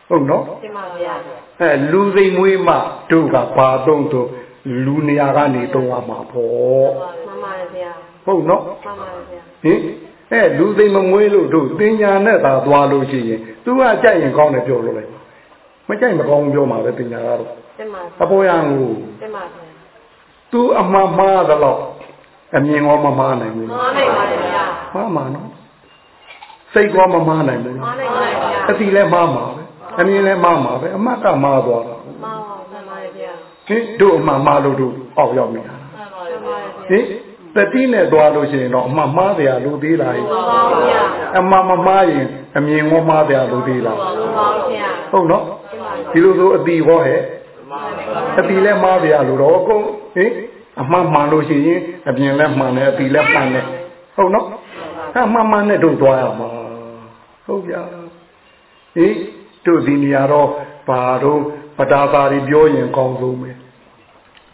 ဟုတ်နော်တင်ပါဗျာအဲလူစိတ်မွေးမှတို့ကဘာတော့တို့ လူနေရာကနေတော့ရမှာပေါ့မှန်ပါဗျာဟုတ်နော်မှန်ပါဗျာဟင်အဲလူစိတ်မမွေးလို့တို့တင်ညာနဲ့သာသွားလို့ရှိရင်သူကကြိုက်ရင်ကောင်းတယ်ပြောလို့လိုက်မကြိုက်မကောင်းပြောမှာပဲတင်ညာကတော့တင်ပါအပေါ်ရန်ကိုတင်ပါဗျာသူအမှန်မှားသလောက်အမြင်ရောမမှားနိုင်ဘူးမှန်နိုင်ပါဗျာမှားမှာနော်စိတ်ကောမမှားနိုင်ဘူးမှန်နိုင်ပါဗျာအတိလည်းမှားမှာပဲအမြင်လည်းမှားမှာပဲအမှတ်ကမှားသွားတာမှန်ပါမှန်ပါဗျာ ဟင်တို့အမှန်မှားလို့တို့အောက်ရောက်နေတာမှန်ပါဗျာဟင်တတိနဲ့သွားလို့ရှိရင်တော့အမှန်မှားတယ်လို့သေးလားဟင်မှန်ပါဗျာအမှန်မမှားရင်အမြင်ရောမှားတယ်လို့သေးလားမှန်ပါဗျာဟုတ်နော်ဒီလိုဆိုအတိဟောဟဲ့အတိလည်းမှားတယ်လို့တော့အကုန်ဟင်အမှန်မှန်လို့ရှိရင်အပြင်လည်းမှန်တယ်အတိလည်းမှန်တယ်ဟုတ်နော်အမှန်မှန်နဲ့တို့သွားရမှာဟုတ်ဗျာဟင်တို့ဒီနေရာတော့ဘာတော့ ပတာသာရီပြောရင်ကောင်းဆုံးပဲ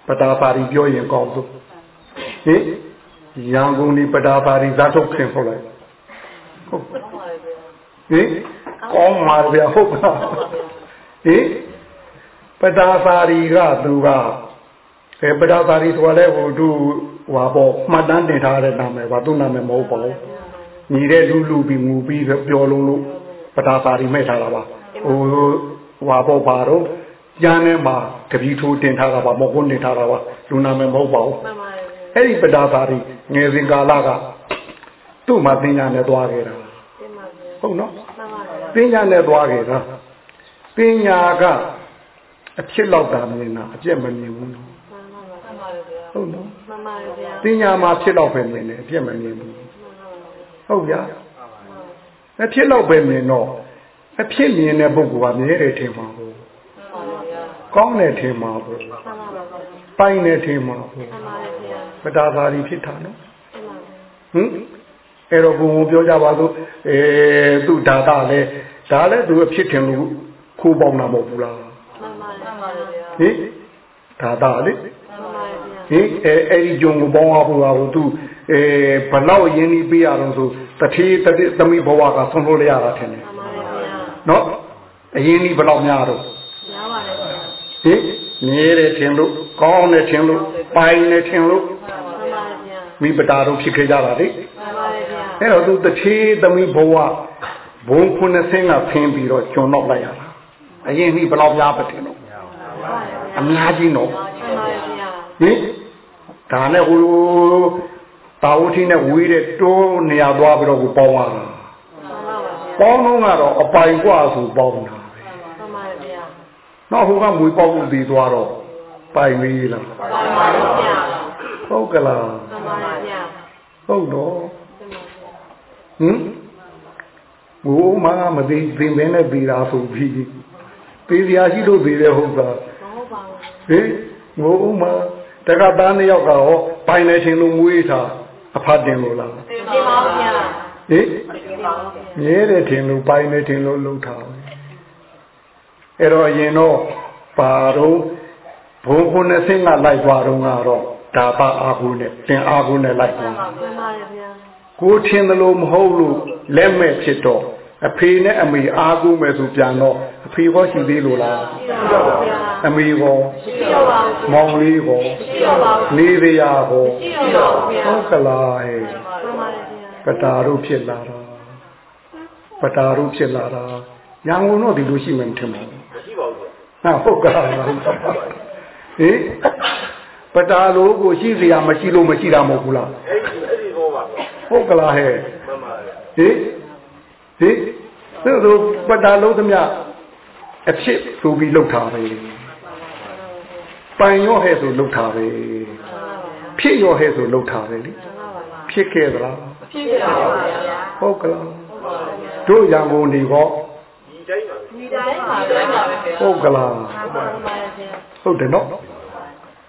ပတာသာရီပြောရင်ကောင်းဆုံးဟင်ရန်ကုန်ဒီပတာသာရီဇာတ်ထုတ်ခင်ဟုတ်လိုက်ဟုတ်ဟင်ကောင်းပါဗျာဟုတ်ပါဟင်ပတာသာရီကသူကအဲပတာသာရီဆိုတာလဲဟိုသူဟွာပေါ့မှတ်တမ်းတင်ထားတဲ့နာမည်ပါသူ့နာမည်မဟုတ်ပါဘူးညီတဲ့လူလူပြီးငူပြီးပြောလုံးလို့ပတာသာရီမဲ့ထားတာပါဟိုဟွာပေါ့ပါတော့ ကျမ်းထဲမှာတပီထိုးတင်ထားတာပါမဟုတ်တင်ထားတာပါလူနာမည်မဟုတ်ပါဘူးမှန်ပါဗျာအဲ့ဒီပဒါသာရီငယ်စဉ်ကာလကသူ့မှာသင်ညာနဲ့သွားခဲ့တာတင်ပါဗျာဟုတ်နော်မှန်ပါဗျာသင်ညာနဲ့သွားခဲ့တာသင်ညာကအဖြစ်လောက်တာမြင်တာအပြက်မမြင်ဘူးနော်မှန်ပါဗျာဟုတ်နော်မှန်ပါဗျာသင်ညာမှာဖြစ်လောက်ပဲမြင်တယ်အပြက်မမြင်ဘူးဟုတ်ဗျာအဖြစ်လောက်ပဲမြင်တော့အဖြစ်မြင်တဲ့ပုဂ္ဂိုလ်ကမြဲတယ်ထင်မှာဘူး ကောင်းတယ်ထင်မှာဘူးမှန်ပါဗျာပိုင်တယ်ထင်မှာဘူးမှန်ပါဗျာပဒါသာရီဖြစ်တာနော်တင်ပါဗျာဟင်အဲ့တော့ဘုံဘုံပြောကြပါစို့အဲသူ့ဓာတာလဲဒါလည်းသူအဖြစ်ထင်လို့ခိုးပေါင်းတာမဟုတ်ဘူးလားမှန်ပါဗျာဟင်ဓာတာလေမှန်ပါဗျာဟင်အဲအဲ့ဒီဂျုံကိုပေါင်းအောင်ပါဘူးသူအဲဘလောက်အရင်ကြီးပေးရတော့ဆိုတထေးတတိသမီးဘဝကဆုံးလို့ရတာထင်တယ်မှန်ပါဗျာနော်အရင်ကြီးဘလောက်များတော့ညာပါလေဗျာ ဟင်မြဲတယ်ထင်လို့ကောင်းတယ်ထင်လို့ပိုင်တယ်ထင်လို့ မှန်ပါဗျာ မိပတာတို့ဖြစ်ခဲ့ကြတာလေ မှန်ပါဗျာ အဲ့တော့သူတထေးသမီးဘဝဘုံခုနှစ်ဆင်းကဖင်းပြီးတော့ကျွန်တော့လိုက်ရတာအရင်นี่ဘယ်လောက်များပဲတင်တော့အများကြီးတော့ မှန်ပါဗျာ ဟင်ဒါနဲ့ဟိုတာဝတိနဲ့ဝေးတဲ့တိုးနေရာသွားပြီးတော့ကိုပေါင်းရတာ မှန်ပါဗျာ ပေါင်းတော့ကတော့အပိုင်กว่าဆိုပေါင်းတာပဲ မှန်ပါဗျာ နောက်ဟိုကမွေပေါက်လို့ပြီးသွားတော့ပိုင်မေးလားမှန်ပါဗျာဟုတ်ကလားမှန်ပါဗျာဟုတ်တော့တင်ပါဗျာဟင်ဘိုးမမသိသင်ပဲနဲ့ပြီးတာဆိုပြီးပြီးစရာရှိလို့ပြီးတယ်ဟုတ်သားမဟုတ်ပါဘူးဟင်ဘိုးမတကသားနှစ်ယောက်ကရောပိုင်နေချင်းလို့မွေးထားအဖတ်တင်လို့လားတင်ပါဗျာဟင်မြဲတယ်ထင်လို့ပိုင်နေထင်လို့လှုပ်ထားပဲ အဲ့တော့အရင်တော့ပါတော့ဘုံခုနှစ်ဆင်းကလိုက်သွားတော့ကတော့ဒါပါအာဟုနဲ့တင်အာဟုနဲ့လိုက်သွားမှန်ပါဗျာကိုထင်သလိုမဟုတ်လို့လက်မဲ့ဖြစ်တော့အဖေနဲ့အမေအားကိုးမယ်ဆိုပြန်တော့အဖေဘောရှိသေးလို့လားရှိပါဗျာအမေဘောရှိပါပါဘူးမောင်လေးဘောရှိပါပါဘူးနေရရာဘောရှိပါပါဗျာဟုတ်ကလားဟဲ့မှန်ပါဗျာပတာတို့ဖြစ်လာတာပတာတို့ဖြစ်လာတာရန်ကုန်တော့ဒီလိုရှိမှမထင်ပါဘူးမရှိပါဘူး ဟာဟုတ်ကလားဟင်ပတာလို့ကိုရှိစရာမရှိလို့မရှိတာမဟုတ်ဘူးလားအဲ့ဒီအဲ့ဒီဘောပါဗျာဟုတ်ကလားဟဲ့မှန်ပါဗျာဟင်ဟင်သူတို့ပတာလုံးသမျှအဖြစ်ဆိုပြီးလှုပ်ထားပဲပိုင်ရောဟဲ့ဆိုလှုပ်ထားပဲဖြစ်ရောဟဲ့ဆိုလှုပ်ထားပဲလေဖြစ်ခဲ့သလားဖြစ်ပါပါဗျာဟုတ်ကလားတို့ရန်ကုန်ဒီဟောဒီ တိုင်းပါဗျာဒီတိုင်းပါပဲပါပဲဟုတ်ကလားမှန်ပါဗျာဟုတ်တယ်နော်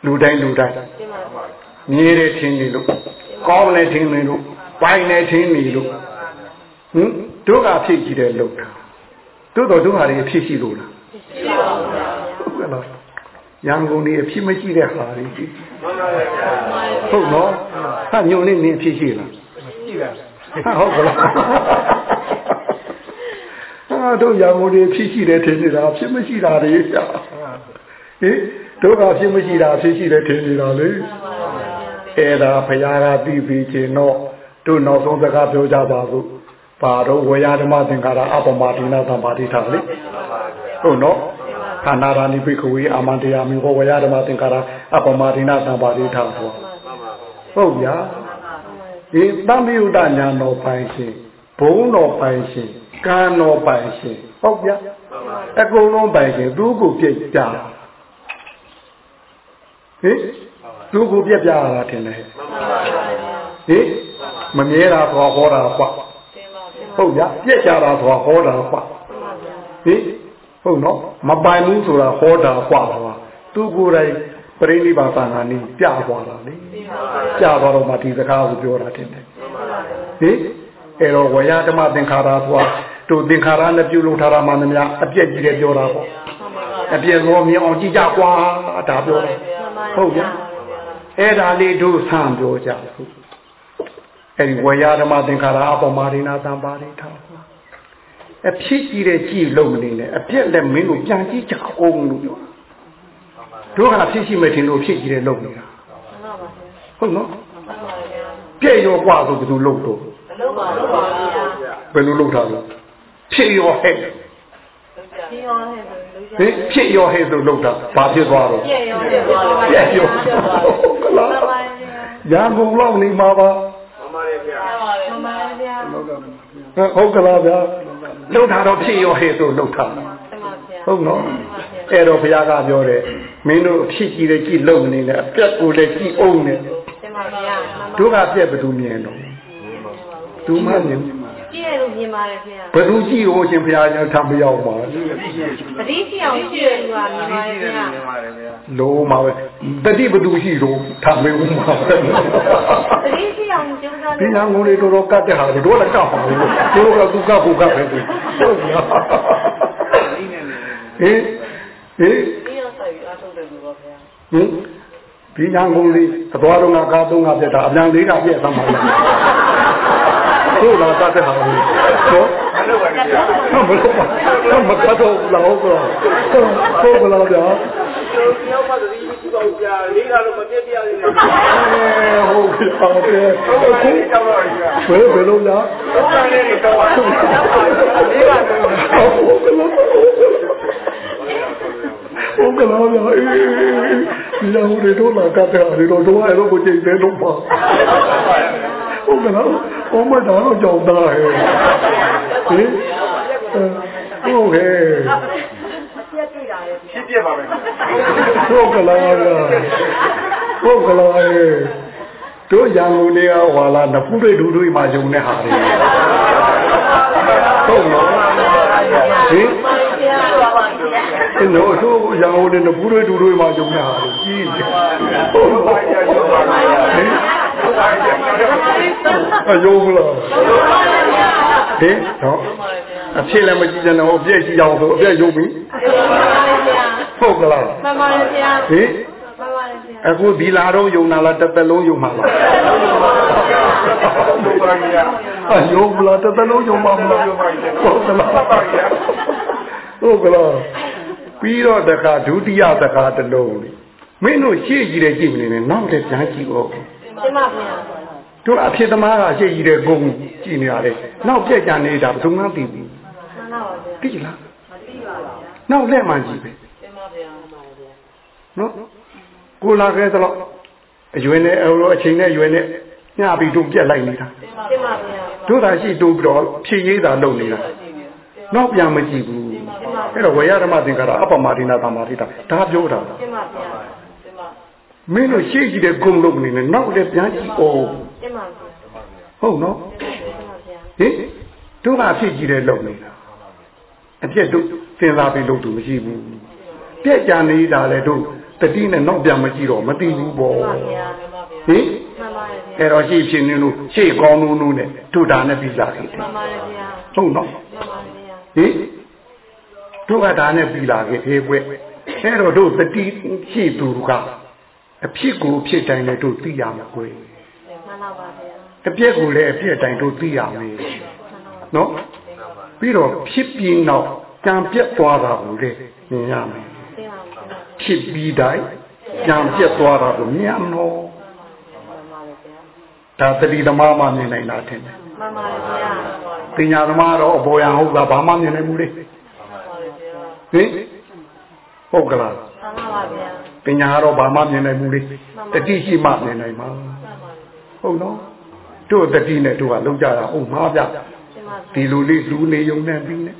လူတိုင်းလူတိုင်းတင်ပါဗျာမြည်တယ်ထင်နေလို့ကောင်းတယ်ထင်နေလို့ပိုင်တယ်ထင်နေလို့ဟင်တို့ကအဖြစ်ကြီးတယ်လို့တာတို့တော့တို့ဟာတွေအဖြစ်ရှိလို့လားရှိပါဗျာဟုတ်ကဲ့လားရန်ကုန်နေအဖြစ်မရှိတဲ့ဟာတွေကြီးမှန်ပါဗျာဟုတ်နော်ဟာညုံနေနေအဖြစ်ရှိလားဗျာဟုတ်ကလား အာတို့ရံမိုးတွေဖြစ်ရှိတယ်ထင်နေတာဖြစ်မရှိတာတွေရှာဟင်တို့ကဖြစ်မရှိတာဖြစ်ရှိတယ်ထင်နေတာလေအဲ့ဒါဘုရားကသိပြီးခြင်းတော့တို့နောက်ဆုံးစကားပြောကြပါစို့ပါတော့ဝေယဓမ္မသင်္ကာရအပမတိနာသံပါတိထားလေဟုတ်နော်ခန္ဓာရာနိပိခဝေအာမန္တယာမိဘောဝေယဓမ္မသင်္ကာရအပမတိနာသံပါတိထားဆိုဟုတ်ဗျာဒီတမ္ပယုတညာတော်ပိုင်ရှင်ဘုံတော်ပိုင်ရှင် ကံတော်ပိုင်ရှင်ဟုတ်ဗျာအကုန်လုံးပိုင်ရှင်သူ့ကိုပြည့်ကြဟင်သူ့ကိုပြည့်ပြရတာထင်တယ်ဟင်မမြဲတာသွားဟောတာကွဟုတ်ဗျာပြည့်ကြတာသွားဟောတာကွဟင်ဟုတ်နော်မပိုင်ဘူးဆိုတာဟောတာကွာပါသူကိုယ်တိုင်ပရိနိဗ္ဗာန်သံဃာနီးပြသွားတာလေပြသွားတော့မှဒီစကားကိုပြောတာတင်တယ်ဟင် အဲ့တော့ဝေယဓမ္မသင်္ခါရဆိုတာတို့သင်္ခါရနဲ့ပြုလုပ်ထားတာမှန်များအပြည့်ကြီးတယ်ပြောတာပေါ့အပြည့်ရောမြင်အောင်ကြည့်ကြကွာဒါပြောတာဟုတ်ဗျာအဲ့ဒါလေးတို့ဆံပြောကြခုအဲ့ဒီဝေယဓမ္မသင်္ခါရအပမရိနာသံပါရိထားအဖြစ်ကြီးတဲ့ကြည့်လို့မနေနဲ့အပြည့်လည်းမင်းတို့ပြန်ကြည့်ကြအောင်လို့ပြောတို့ကဖြစ်ရှိမဲ့ထင်လို့ဖြစ်ကြီးတဲ့လုပ်နေတာဟုတ်နော်ပြည့်ရောกว่าဆိုဘယ်သူလုပ်တော့ လုံးပါလုံးပါဗျာဘယ်လိုလုပ်တာလဲဖြစ်ရောဟဲ့ဒီရောဟဲ့လို့ဟင်ဖြစ်ရောဟဲ့ဆိုလုပ်တာဘာဖြစ်သွားတော့ပြည့်ရောပြည့်သွားပြည့်ရောဟုတ်လားမှန်ပါဗျာရန်ကုန်လောက်နေမှာပါမှန်ပါတယ်ဗျာမှန်ပါဗျာလောကမှာဟုတ်ကလားဗျာလုပ်တာတော့ဖြစ်ရောဟဲ့ဆိုလုပ်တာမှန်ပါဗျာဟုတ်နော်အဲ့တော့ဘုရားကပြောတယ်မင်းတို့အဖြစ်ကြီးတဲ့ကြည့်လုံနေတယ်အပြက်ကိုလည်းကြည့်အောင်နေမှန်ပါဗျာတို့ကပြက်ဘယ်သူမြင်တော့ သူမှမြင်ကြည့်ရလို့မြင်ပါတယ်ဗျာဘယ်သူကြည့်ဟိုရှင်ဘုရားကျောင်းထမရောက်ပါပတိရှိအောင်ကြည့်ရလို့မြင်ပါတယ်ဗျာလုံးမှာပဲတတိဘယ်သူရှိတော့ထမဦးမှာပဲပတိရှိအောင်ကြိုးစားဒီညာငုံလေးတော်တော်ကတ်တဲ့ဟာတွေတို့လည်းကောက်ပါဘူးတို့ကသူကဘူးကပဲသူဟုတ်လားဟင်ဟင်ပြီးတော့ဆက်ပြီးအထုတ်တယ်လို့ပါဗျာဟင်ဒီညာငုံလေးသတော်တော်ကကားသုံးကပြက်တာအပြန်လေးကပြက်သမ်းပါလား တို့လာကတ်တဲ့ဟာတွေနော်မလုပ်ပါနဲ့ဗျာမလို့ပါမကတော့လာဟုတ်ကလားဟုတ်ကလားဗျာကျွန်တော်ရောက်ပါသတိရှိပါဦးဗျာလေးလာလို့မပြည့်ပြရသေးဘူးဟုတ်ပြီဟုတ်တယ်ဟုတ်ပါနဲ့ကြောက်တော့ဗျာဘယ်ဘယ်လိုလားဟုတ်ပါနဲ့တော့ပါလေးလာလို့ဟုတ်ကလားဗျာအေးဒီလိုတွေတော့လာကတဲ့ဟာတွေတော့တော့အဲ့လိုကိုကြိတ်တယ်တော့ပါ ဟုတ်ကလားဘုမတော်တော့ကြောက်တာဟဲ့ဟင်ဟုတ်ကဲ့ဖြစ်ပြပါမယ်ဟုတ်ကလားဗျာဟုတ်ကလားအေးတို့ရန်ကုန်တွေကဟွာလာနဖူးတွေဒူတွေမှာယုံတဲ့ဟာတွေဟုတ်နော်ဟင်အဲ့တော့တို့ရန်ကုန်တွေနဖူးတွေဒူတွေမှာယုံတဲ့ဟာတွေကြီးဟုတ်ပါရဲ့ဟုတ်ပါရဲ့ဟင် အယုံလားဟင်တော့အဖြစ်လည်းမကြည့်ကြတော့အပြည့်ရှိအောင်ဆိုအပြည့်ယုံပြီဟုတ်ကလားမှန်ပါတယ်ဗျာဟင်မှန်ပါတယ်ဗျာအခုဒီလာတော့ယုံနာလားတစ်သက်လုံးယုံမှာလားဟုတ်ပါဗျာအယုံမလားတစ်သက်လုံးယုံမှာမလားဟုတ်ကလားဟုတ်ကလားပြီးတော့တခါဒုတိယတခါတစ်လုံးလေမင်းတို့ရှေ့ကြီးတဲ့ကြည့်မနေနဲ့နောက်တဲ့ပြန်ကြည့်အောင်ရှင်းပါဗျာ တို့အဖြစ်သမားကရှေ့ကြီးတဲ့ဂုံကြည့်နေရတယ်နောက်ပြက်ကြနေတာဘယ်သူမှသိဘူးမှန်ပါဗျာသိလားနောက်လက်မှကြည့်ပဲရှင်းပါဗျာမှန်ပါဗျာနော်ကိုလာခဲ့သလောက်အရွယ်နဲ့အရောအချိန်နဲ့အရွယ်နဲ့ညပြီးတို့ပြက်လိုက်နေတာရှင်းပါဗျာတို့သာရှိတိုးပြီးတော့ဖြည့်ရေးတာလုပ်နေတာနောက်ပြန်မကြည့်ဘူးအဲ့တော့ဝေယဓမ္မသင်္ကာရအပမဒိနာသမာဓိတာဒါပြောတာရှင်းပါဗျာရှင်းပါမင်းတို့ရှေ့ကြည့်တဲ့ဂုံလုံးနေနဲ့နောက်လည်းပြန်ကြည့်အောင် ရှင်းပါဗျာဟုတ်နော်ရှင်းပါဗျာဟင်တို့ကဖြစ်ကြည့်တဲ့လုပ်နေတာအပြက်တို့စဉ်းစားပြီးလုပ်သူမရှိဘူးပြက်ကြံနေတာလေတို့တတိနဲ့နောက်ပြန်မကြည့်တော့မသိဘူးပေါ့မှန်ပါဗျာမှန်ပါဗျာဟင်မှန်ပါတယ်ဗျာအဲ့တော့ရှေ့ဖြစ်နေလို့ရှေ့ကောင်းလို့လို့နဲ့တို့ဒါနဲ့ပြီးလာခဲ့တယ်မှန်ပါတယ်ဗျာဟုတ်နော်မှန်ပါတယ်ဗျာဟင်တို့ကဒါနဲ့ပြီးလာခဲ့သေးကွအဲ့တော့တို့တတိရှိသူကအဖြစ်ကိုဖြစ်တိုင်းလည်းတို့သိရမှာကွယ်မှန် ပါပါဗျာအပြက်ကိုလည်းအပြက်တိုင်းတို့သိရမယ်နော်ပြီးတော့ဖြစ်ပြီးနောက်ကြံပြက်သွားတာကိုလည်းမြင်ရမယ်ဖြစ်ပြီးတိုင်းကြံပြက်သွားတာကိုမြင်ရမလို့ဒါတတိသမားမှမြင်နိုင်တာထင်တယ်မှန်ပါတယ်ဗျာပညာသမားတော့အပေါ်ရန်ဟုတ်တာဘာမှမြင်နိုင်ဘူးလေဟင်ဟုတ်ကလားမှန်ပါဗျာပညာကတော့ဘာမှမြင်နိုင်ဘူးလေတတိရှိမှမြင်နိုင်မှာ ဟုတ်နော်တို့တတိနဲ့တို့ကလုံးကြတာဟုတ်မှားဗျတင်ပါဒီလိုလေးလူနေုံနဲ့ပြီးနေ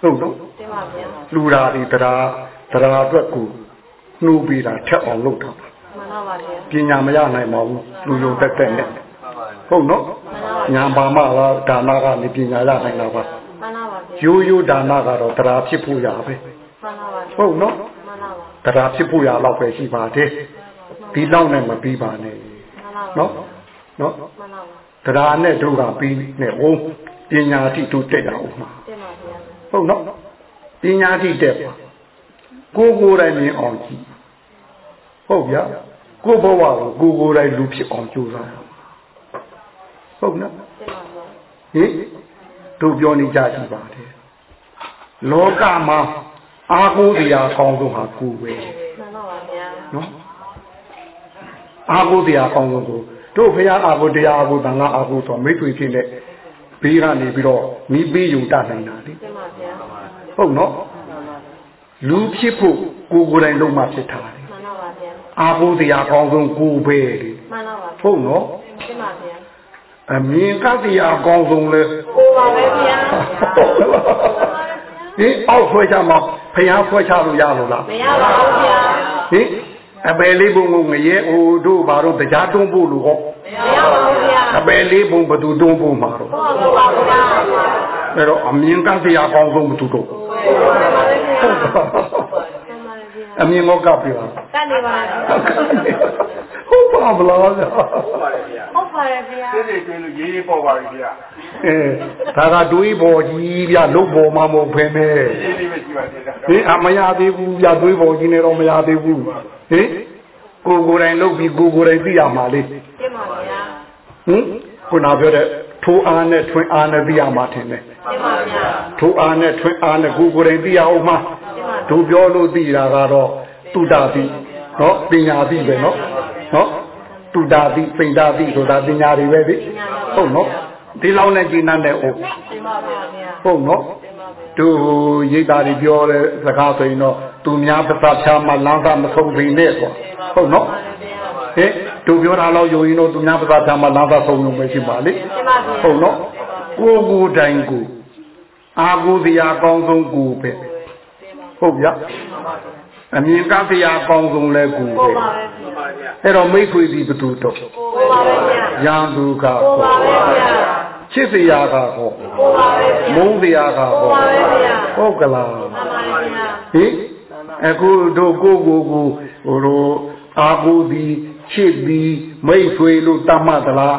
ဟုတ်နော်တင်ပါဗျာလူရာဒီတရားတရားအတွက်ကိုနှိုးပြီးတာထက်အောင်လုပ်တာမှန်ပါပါဗျာပညာမရနိုင်ပါဘူးလူယုံတက်တက်နဲ့ဟုတ်နော်ညာပါမလားဒါနကနေပညာရနိုင်တာပါမှန်ပါပါဗျာရိုးရိုးဒါနကတော့တရားဖြစ်ဖို့ရပဲမှန်ပါပါဟုတ်နော်မှန်ပါပါတရားဖြစ်ဖို့ရတော့ပဲရှိပါတယ်ဒီလောက်နဲ့မပြီးပါနဲ့မှ န်ပါပါနော်နော်မှန်ပါပါတရားနဲ့တို့ကပြီးနဲ့ဟိုပညာတိတို့တက်ရအောင်မှာတင်ပါဗျာဟုတ်နော်ပညာတိတက်ပါကိုယ်ကိုယ်တိုင်မြင်အောင်ကြည့်ဟုတ်ဗျာကိုယ်ဘဝကိုကိုယ်ကိုယ်တိုင်လူဖြစ်အောင်ကြိုးစားရအောင်ဟုတ်နော်တင်ပါဗျာဟင်တို့ပြောနေကြရှိပါတယ်လောကမှာအာကိုတရားအကောင်းဆုံးဟာကိုယ်ပဲမှန်ပါပါဗျာနော် အာကိုတရားအကောင်းဆုံးကိုတို့ဖရာအာကိုတရားအာကိုတန်ခါအာကိုဆိုမိတ်ဆွေဖြစ်နေဘေးကနေပြီးတော့မိပေးယူတတ်နိုင်တာလေတင်ပါဗျာဟုတ်နော်လူဖြစ်ဖို့ကိုယ်ကိုယ်တိုင်လုံးမဖြစ်တာလေမှန်ပါပါဗျာအာကိုတရားအကောင်းဆုံးကိုယ်ပဲလေမှန်ပါပါဟုတ်နော်တင်ပါဗျာအမြင်ကတရားအကောင်းဆုံးလဲကိုပါပဲဗျာဟင်အောက်ဆွဲချမှာဖျားဆွဲချလို့ရလို့လားမရပါဘူးဗျာဟင် အပယ်လေးပုံကငရဲဟိုတို့ဘာတို့တရားတွန်းဖို့လို့ဟောမရပါဘူးဗျာအပယ်လေးပုံဘသူတွန်းဖို့မှာတော့ဟုတ်ပါဘူးဗျာအဲ့တော့အမြင်ကတရားအကောင်းဆုံးဘသူတို့ဟုတ်ပါပဲဗျာမှန်ပါဗျာ အမြင်မောကပြောတတ်နေပါလားဟုတ်ပါမလားဗျာဟုတ်ပါတယ်ဗျာဟုတ်ပါတယ်ဗျာစိတ်တွေတွင်းလို့ရေးရေးပေါ်ပါပြီဗျာအဲဒါကတွေးပေါ်ကြီးဗျလုတ်ပေါ်မှာမဟုတ်ဖ ೇನೆ ရေးလေးပဲရှိပါသေးတယ်ဟင်အမရသေးဘူးဗျတွေးပေါ်ကြီးနေတော့မရသေးဘူးဟင်ကိုယ်ကိုယ်တိုင်လုတ်ပြီးကိုယ်ကိုယ်တိုင်သိရမှာလေတင်ပါဗျာဟင်ခုနပြောတဲ့ထိုးအားနဲ့ထွင်းအားနဲ့သိရမှာထင်တယ်တင်ပါဗျာထိုးအားနဲ့ထွင်းအားနဲ့ကိုယ်ကိုယ်တိုင်သိရအောင်မှာ တင်ပါတို့ပြောလို့သိတာကတော့တုဒ္ဒတိနော်ပညာတိပဲနော်နော်တုဒ္ဒတိပိန္ဒတိဆိုတာပညာတွေပဲလေဟုတ်နော်ဒီလောက်နဲ့ကျင့်တဲ့အိုတင်ပါဗျာဗျာဟုတ်နော်တင်ပါဗျာတို့ရိတ်သားတွေပြောတဲ့စကားဆိုရင်တော့သူများပသဖြာမှလမ်းသာမဆုံးပြီနဲ့ကွာဟုတ်နော်ဟင်တို့ပြောတာတော့ယုံရင်တော့သူများပသဖြာမှလမ်းသာဆုံးလို့မရှိပါလေတင်ပါဗျာဟုတ်နော်ကိုယ်ကိုယ်တိုင်ကိုအာကိုယ်တရားအကောင်းဆုံးကိုယ်ပဲ ဟုတ်ဗျာအမြင်ကတရားအကောင်းဆုံးလဲကိုယ်ကိုပဲပါပဲဗျာအဲ့တော့မိတ်ဆွေဒီဘသူတော့ကိုပါပဲဗျာရန်သူကကိုဟောပါပဲဗျာချစ်စရာကဟောကိုပါပဲဗျာမုန်းစရာကကိုဟောပါပဲဗျာဟုတ်ကလားမှန်ပါဗျာဟင်အခုတို့ကိုကိုကိုဟိုလိုအာကိုဒီချစ်ဒီမိတ်ဆွေလို့တတ်မှတ်သလား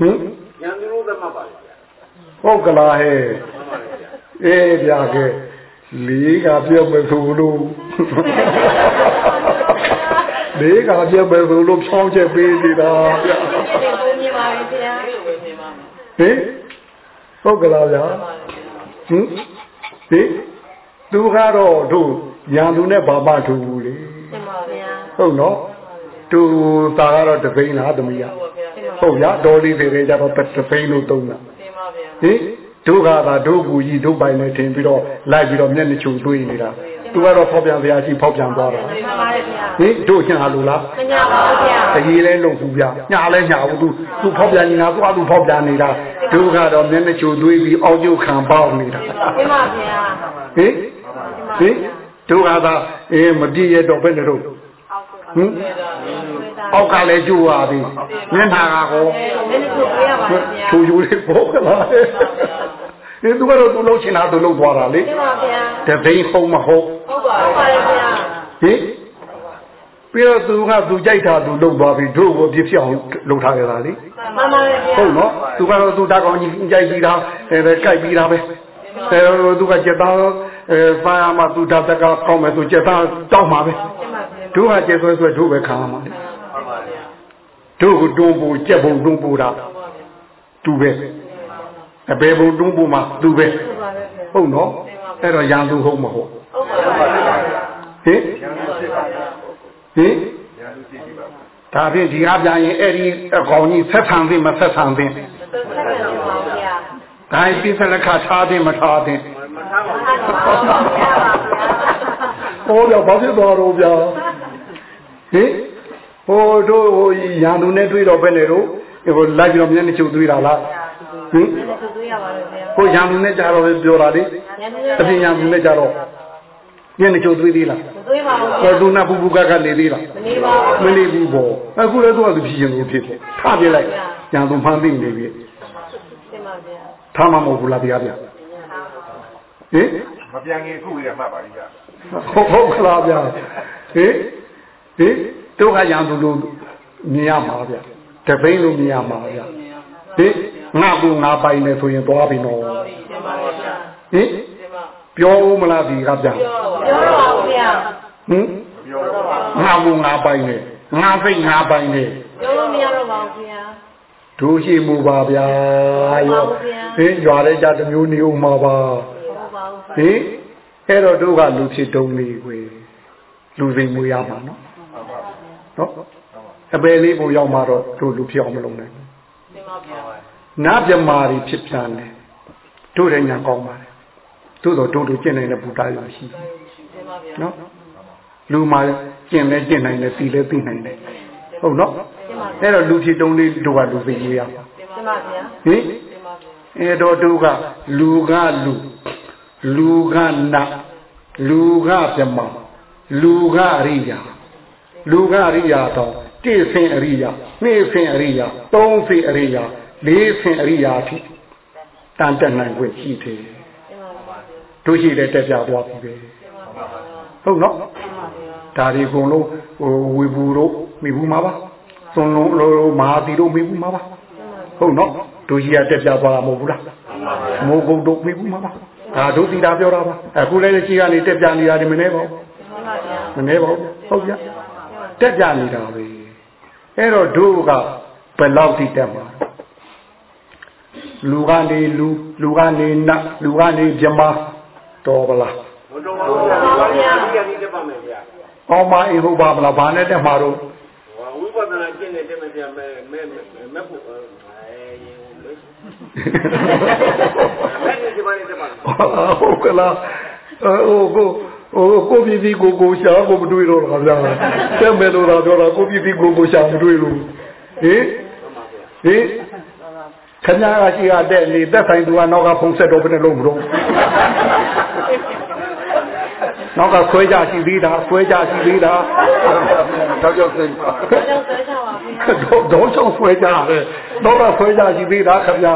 ဟင်ညံသူတို့သမတ်ပါလေဗျာဟုတ်ကလားဟဲ့အေးဗျာကဲ လေးကပြောက်မယ်ဆိုလို့လေးကပြောက်မယ်ဆိုလို့ဖြောင်းချက်ပေးနေတာဗျာဒီကိုမြင်ပါပဲဗျာဟင်ဟုတ်ကလားဗျာဟင်ဒီသူကတော့တို့ရန်သူနဲ့ဘာမှထူဘူးလေတင်ပါဗျာဟုတ်နော်သူသားကတော့တသိန်းလားသမီးကတင်ပါဟုတ်ဗျာတော်လေးတွေကြတော့တသိန်းလို့သုံးတာတင်ပါဗျာဟင် တို့ကသာတို့ကူကြီးတို့ပိုင်နဲ့ထင်ပြီးတော့လိုက်ပြီးတော့မျက်နှာချုံသွေးနေတာသူကတော့ဖောက်ပြန်စရာရှိဖောက်ပြန်သွားတာမှန်ပါဗျာဟင်တို့ညာလို့လားမညာပါဘူးဗျာတကြီးလဲလို့ဘူးဗျညာလဲညာဘူးသူသူဖောက်ပြန်နေတာသူကသူဖောက်ပြန်နေတာတို့ကတော့မျက်နှာချုံသွေးပြီးအောက်ကျုပ်ခံပေါက်နေတာတင်ပါဗျာဟင်ဟင်တို့ကသာအေးမပြည့်ရတော့ဘယ်နဲ့တော့ဟင် အောက်ကလည်းကျိုးရပြီမျက်နှာကဟောနည်းနည်းကိုပြရပါဗျာသူယူလေးပေါ့ကလားဒီသူကတော့သူလုံးချင်တာသူလုံးသွားတာလေတင်ပါဗျာတသိန်းဟုတ်မဟုတ်ဟုတ်ပါဟုတ်ပါတယ်ဗျာဟင်ပြီးတော့သူကသူကြိုက်တာသူလုံးသွားပြီတို့ကိုပြစ်ဖြစ်အောင်လုပ်ထားကြတာလေမှန်ပါတယ်ဗျာဟုတ်နော်သူကတော့သူတာကောင်ကြီးကြိုက်ပြီးတာအဲပဲကြိုက်ပြီးတာပဲအဲသူကကြက်သားအဲဖားမှသူတာတက်ကကောင်းမယ်သူကြက်သားတောက်မှာပဲတင်ပါဗျာတို့ကကြက်ဆွဲဆွဲတို့ပဲခံရမှာလေဟ တို့ကတွန်းပူကြက်ဘုံတွန်းပူတာသူပဲအပေဘုံတွန်းပူမှာသူပဲဟုတ်ပါပဲဗျာဟုတ်နော်အဲ့တော့ရန်သူဟုတ်မဟုတ်ဟုတ်ပါပါဗျာဟင်ရန်သူဖြစ်ပါဗျာဟင်ရန်သူဖြစ်ပြီပါဒါဖြင့်ဒီကားပြန်ရင်အဲ့ဒီအကောင်ကြီးဆက်ဆံသိမဆက်ဆံသိဆက်ဆက်ပါဗျာဒါပြိဿလက်ခထားသိမထားသိမထားပါဟာဘူးပါပါဗျာဟောဗျာဘာဖြစ်သွားတော့ဗျာဟင် ဟိုတို့ဟိုရန်သူနဲ့တွေ့တော့ပဲနေတော့ဟိုလိုက်ပြီးတော့မျက်နှာချုပ်သွေးတာလားဟင်ဒီလိုတွေ့ရပါတယ်ဗျာဟိုရန်သူနဲ့ကြတော့ပဲပြောတာလေညနေအပြင်ရန်သူနဲ့ကြတော့မျက်နှာချုပ်သွေးသေးလားမတွေ့ပါဘူးဗျာဟောသူနာပူပူကကနေသေးလားမနေပါဘူးမနေဘူးပေါ့အခုလည်းသူကသူဖြစ်ရင်လို့ဖြစ်တယ်ထားပြလိုက်ရန်သူဖမ်းသိနေပြီတင်ပါဗျာထားမှမဟုတ်ဘူးလားတရားပြဟင်မပြန်ခင်ခုရမှတ်ပါလိမ့်ဗျာဟုတ်ဟုတ်ကလားဗျာဟင်ဟင် တို့ကရန်သူလို့မြင်ရမှာဗျာတပိန်းလို့မြင်ရမှာဗျာဟင်ငါကူငါပိုင်နေဆိုရင်သွားပြီနော်တင်ပါဗျာဟင်ပြောဦးမလားဒီကဗျာပြောပါဦးဗျာဟင်ပြောတော့ပါငါကူငါပိုင်နေငါစိတ်ငါပိုင်နေပြောလို့မရတော့ပါဘူးဗျာတို့ရှိမှုပါဗျာရောဟင်ရွာတဲ့ကြတစ်မျိုးနေဦးမှာပါဟုတ်ပါဘူးဟင်အဲ့တော့တို့ကလူဖြစ်တုံးလေးကွယ်လူစိမ်မွေးရမှာနော် နော်အပယ်လေးပုံရောက်မှာတော့တို့လူဖြစ်အောင်မလုပ်နိုင်ဘူးတင်ပါဗျာနတ်မြမာတွေဖြစ်ပြန်တယ်တို့တဲ့ညာကောင်းပါတယ်တို့တော့တို့တို့ကျင့်နိုင်တဲ့ဘုရားရုံရှိတယ်တင်ပါဗျာနော်လူမှာကျင့်လဲကျင့်နိုင်တယ်ပြီးလဲပြီးနိုင်တယ်ဟုတ်နော်တင်ပါအဲ့တော့လူဖြစ်တုံးလေးတို့ကလူစိမ်မွေးရမှာတင်ပါဗျာဟင်တင်ပါဗျာအဲ့တော့တို့ကလူကလူလူကနတ်လူကပြမလူကအရိယာ လူကအရိယာတော့တိဆင်အရိယာနှစ်ဆင်အရိယာသုံးဆင်အရိယာလေးဆင်အရိယာအထိတန်တက်နိုင်ခွင့်ရှိတယ်တင်ပါဗျာတို့ရှိတဲ့တက်ပြသွားပြီပဲဟုတ်နော်ဒါဒီကုံလုံးဟိုဝေဘူးတို့မိဘူးမှာပါသွန်လုံးလိုမဟာတီတို့မိဘူးမှာပါဟုတ်နော်တို့ရှိရတက်ပြသွားတာမဟုတ်ဘူးလားမိုးကုတ်တို့မိဘူးမှာပါဒါတို့တီတာပြောတာပါအခုလည်းကြီးကနေတက်ပြနေတာဒီမနေပါဘူးတင်ပါဗျာမနေပါဘူးဟုတ်ပြ တက်ပြနေတာပဲအဲ့တော့တို့ကဘယ်လောက်ထိတက်မှာလူကနေလူလူကနေနတ်လူကနေပြမတော်ပလားဘုတော်ဘာဗျာဒီကနေ့တက်ပါမယ်ဗျာအောင်းမအေးဟုတ်ပါမလားဘာနဲ့တက်မှာတော့ဝိပဿနာကျင့်နေတယ်မဗျာမဲမဲမဲဖို့အဲရင်မဲဒီဘာနဲ့တက်ပါဟုတ်ကလားဟိုကို ဟိုကိုပြည်ပြည်ကိုကိုရှာကိုမတွေ့တော့တာဗျာတက်မယ်လို့သာပြောတာကိုပြည်ပြည်ကိုကိုရှာမတွေ့လို့ဟင်ဟင်ခဏကရှိရတဲ့လေသက်ဆိုင်သူကနောက်ကဖုံးဆက်တော့ဘယ်နဲ့လုံးမလို့နောက်ကဆွဲကြရှိသေးတာဆွဲကြရှိသေးတာတော့ကြောက်စိတ်ပါကျောင်းဆွဲချပါဗျာတော့တော့ချောင်းဆွဲကြတယ်နောက်ကဆွဲကြရှိသေးတာခင်ဗျာ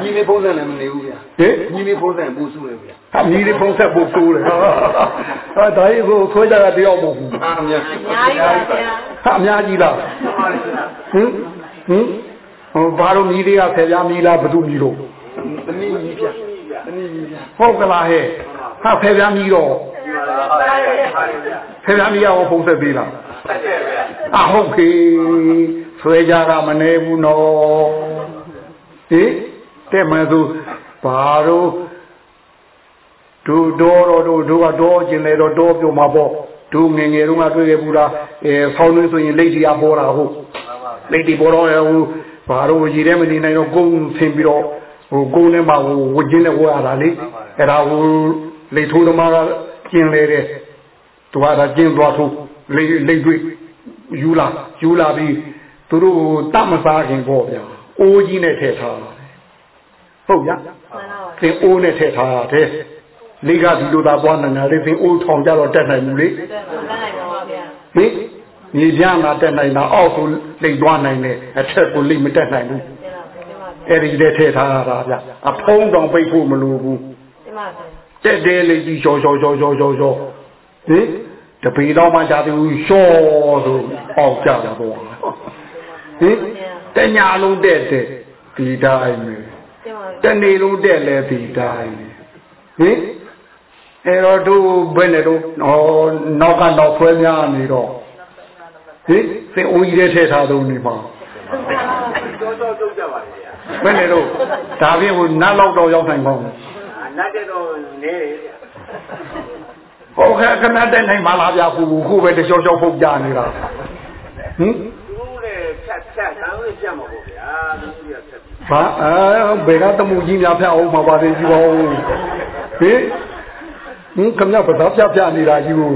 ညီလေးပုံစံလည်းမနေဘူးဗျာဟင်ညီလေးပုံစံပူစုတယ်ဗျာ အမီဒီဖုံးဆက်ဖို့တိုးတယ်ဟာဒါကြီးကိုဆွဲကြတာတယောက်မဟုတ်ဘူးအားများအများကြီးပါဗျာဟာအများကြီးလားဟင်ဟင်ဟိုဘာလို့မြည်တွေကဖယ်ပြားမြည်လားဘသူမြည်လို့တနည်းကြီးဗျာတနည်းကြီးဗျာဟုတ်ကလားဟဲ့ဟာဖယ်ပြားမြည်တော့ပါတယ်ပါတယ်ဗျာဖယ်ပြားမြည်ရအောင်ဖုံးဆက်သေးလားတက်တယ်ဗျာအဟုတ်ပြီဆွဲကြတာမနေဘူးနော်ဟင်တဲ့မသူဘာလို့ တို့တော်တော်တို့တို့ကတော့ကျင်လေတော့တော့ပြောမှာပေါ့တို့ငယ်ငယ်တုန်းကတွေ့ခဲ့ဘူးလားအဲဆောင်းနေဆိုရင်လက်ကြီးအပေါ်တာဟုတ်လက်တီပေါ်တော့ဟိုဘာလို့ရည်ထဲမနေနိုင်တော့ကုန်းဆင်းပြီးတော့ဟိုကုန်းထဲမှာဟိုဝကျင်းနဲ့ဝရတာလေအဲ့ဒါဟိုလေထိုးသမားကကျင်လေတဲ့သူကဒါကျင်းသွားထိုးလေလေတွေ့ယူလာယူလာပြီးသူတို့တတ်မစားခင်ပေါ့ဗျာအိုးကြီးနဲ့ထည့်ထားတာဟုတ်ဗျာမှန်ပါပါသင်အိုးနဲ့ထည့်ထားရတယ် လေးကဒီလိုသာသွားနေတာလေသင်အိုးထောင်ကြတော့တက်နိုင်ဘူးလေတက်ပါနိုင်ပါဗျာဟင်မြေပြားမှာတက်နိုင်တာအောက်ကိုလိမ့်သွားနိုင်တယ်အထက်ကိုလိမ့်မတက်နိုင်ဘူးတင်ပါတင်ပါအဲ့ဒီလေထည့်ထားရတာဗျအဖုံးတောင်ပိတ်ဖို့မလိုဘူးတင်ပါဗျာတက်တယ်လေကြီးရှောရှောရှောရှောရှောရှောဟင်တပေတော့မှကြာသူရှောဆိုအောက်ကြတာပေါ့ဟင်တညာလုံးတက်တယ်ဒီတိုင်းပဲတင်ပါတနေ့လုံးတက်လဲဒီတိုင်းဟင် အဲ့တော့တို့ဘယ်နဲ့တော့ဟောနောက်ကတော့ဖွဲများနေတော့ဟင်သင်ဦးကြီးတဲ့ထည့်ထားသုံးနေပါဘယ်နဲ့တော့ဒါဖြင့်ဟိုနတ်လောက်တော့ရောက်နိုင်ပါဘူးနတ်တဲ့တော့နေတယ်ဗျာဟောခဲခဏတက်နိုင်ပါလားဗျာခုခုပဲတချောချောဖုတ်ကြနေတာဟင်သူလည်းဖြတ်ဖြတ်တန်းလို့ပြတ်မှာပေါ့ဗျာသူကဖြတ်ပြီးဘာအဲဘယ်ကတမှုကြီးများဖျက်အောင်မှာပါသေးကြီးပါဦးဟင် ဟင်ခမရပသာပြပြနေတာကြီးကို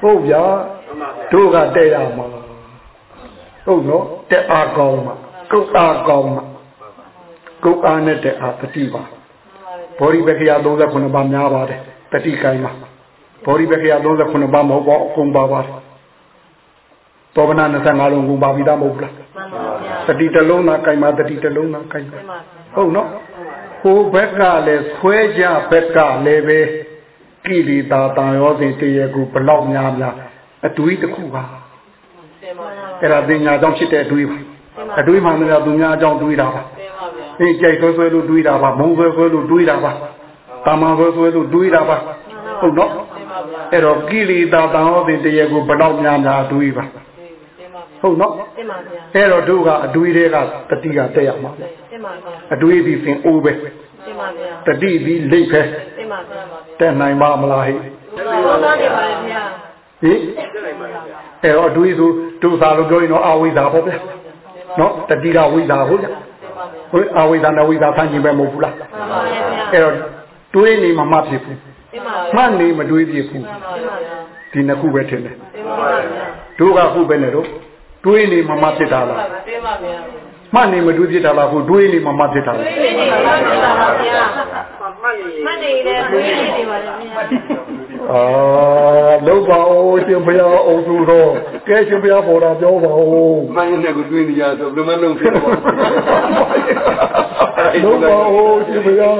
ဟုတ်ဗျာမှန်ပါဗျာတို့ကတဲ့ရမှာဟုတ်နော်တဲ့အားကောင်းမှာကုတ်အားကောင်းမှာကုတ်အားနဲ့တဲ့အားတတိပါဘောဓိပက္ခရာ39ပါးများပါတယ်တတိကိုင်းမှာဘောဓိပက္ခရာ39ပါးမဟုတ်ပါဘူးအကုန်ပါပါတယ်သောဗနာ25လုံးကုန်ပါပြီသားမဟုတ်ဘူးလားမှန်ပါဗျာတတိတစ်လုံးသာကိုင်ပါတတိတစ်လုံးသာကိုင်ပါမှန်ပါဗျာဟုတ်နော်ဟိုဘက်ကလည်းဆွဲကြဘက်ကလည်းပဲ ကိလေသာတန်ရောစဉ်တရေကူဘလောက်များများအတွေးတစ်ခုပါတင်ပါဗျာအဲ့ဒါပညာကြောင့်ဖြစ်တဲ့အတွေးပါအတွေးမှန်တယ်သူများအကြောင်းတွေးတာပါတင်ပါဗျာအေးကြိုက်ဆွဲဆွဲလို့တွေးတာပါမုံဆွဲဆွဲလို့တွေးတာပါတာမန်ဆွဲဆွဲလို့တွေးတာပါဟုတ်နော်တင်ပါဗျာအဲ့တော့ကိလေသာတန်ရောစဉ်တရေကူဘလောက်များများအတွေးပါတင်ပါဗျာဟုတ်နော်တင်ပါဗျာအဲ့တော့တို့ကအတွေးတွေကတတိကတက်ရမှာပဲတင်ပါဗျာအတွေးဒီစဉ်အိုးပဲတင်ပါ ဗျာတတိဒီလိတ်ပဲတင်ပါဗျာတက်နိုင်ပါမလားဟိသောသားနေပါလေဗျာဟိအဲ့တော့အတွေးဆိုဒုစာလို့ပြောရင်တော့အဝိဇ္ဇာပေါ့ဗျာနော်တတိကဝိဇ္ဇာဟုတ်ကြတင်ပါဗျာဟိုအဝိဇ္ဇာနဲ့ဝိဇ္ဇာဆန့်ကျင်ပဲမဟုတ်ဘူးလားမှန်ပါဗျာအဲ့တော့တွေးနေမှမဖြစ်ဘူးတင်ပါမှတ်နေမတွေးဖြစ်ဘူးမှန်ပါဗျာဒီနှစ်ခုပဲထင်တယ်တင်ပါဗျာတို့ကခုပဲနဲ့တော့တွေးနေမှမဖြစ်တာလားတင်ပါဗျာ မှတ်နေမတွေးဖြစ်တာလားခုတွေးနေမှမဖြစ်တာလားတင်ပါဗျာတင်ပါဗျာမှတ်နေမနေနဲ့တွေးနေပါလေဗျာအာလောက်ပါဦးရှင်ဘုရားအုံသူတော်ကဲရှင်ဘုရားပေါ်တာပြောပါဦးမှန်တဲ့ကိုတွေးနေကြဆိုဘယ်လိုမှလုံးဖြစ်တော့လုံးပါဦးရှင်ဘုရား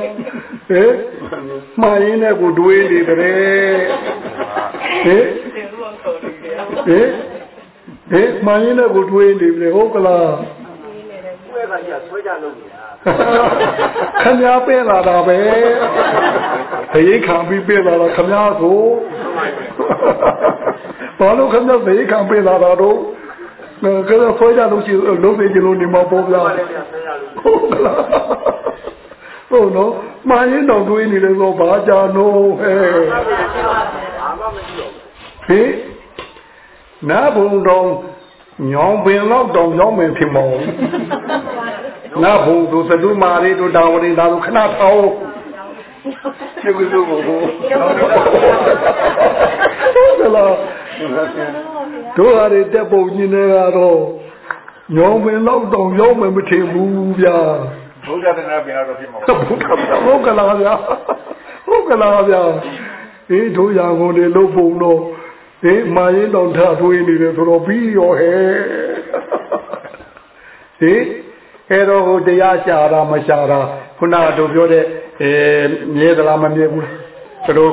ဟဲ့မှားရင်းနဲ့ကိုတွေးနေတယ်ဟဲ့ဟဲ့ဟဲ့မှားရင်းနဲ့ကိုတွေးနေတယ်ဟုတ်ကလား ဆွဲတာကြီးဆွဲကြလို့ဗျာခမည်းပဲလာတာပဲတရိတ်ခံပြီးပဲလာတာခမည်းကိုဘာလို့ခမည်းတရိတ်ခံပဲလာတာတော့ကဲဆွဲကြလို့ရှိရင်လုံးနေကြလို့နေမှာပေါ့ဗျာလည်းဗျာဆွဲကြလို့ဟုတ်ကလားဟုတ်နော်မှားရင်တော့တွေးနေတယ်ဆိုဘာကြာလို့ဟဲ့ဘာမှမရှိတော့ဟေးနာဘုံတော် ညောင်ပင်တော့တောင်ညောင်းပင်ဖြစ်မောင်နာဘုံသူသတုမာရီတို့တာဝရိသာတို့ခဏထောင်းကျေးဇူးတော်ကိုဟုတ်ကလားတို့ဟာတွေတက်ပုံကြီးနေကတော့ညောင်ပင်တော့တောင်ညောင်းပင်မထင်ဘူးဗျာဘုရားသနာပြန်တော့ဖြစ်မှာဟုတ်ကလားဗျာဟုတ်ကလားဗျာအေးတို့ရာကုန်တွေလို့ပုံတော့ အေးမာရင်တော်ထထွေးနေတယ်ဆိုတော့ပြီးရောဟဲ့ဟေးအဲ့တော့ဟိုတရားရှာတာမရှာတာခုနကတို့ပြောတဲ့အဲမြဲသလားမမြဲဘူးလားသူတို့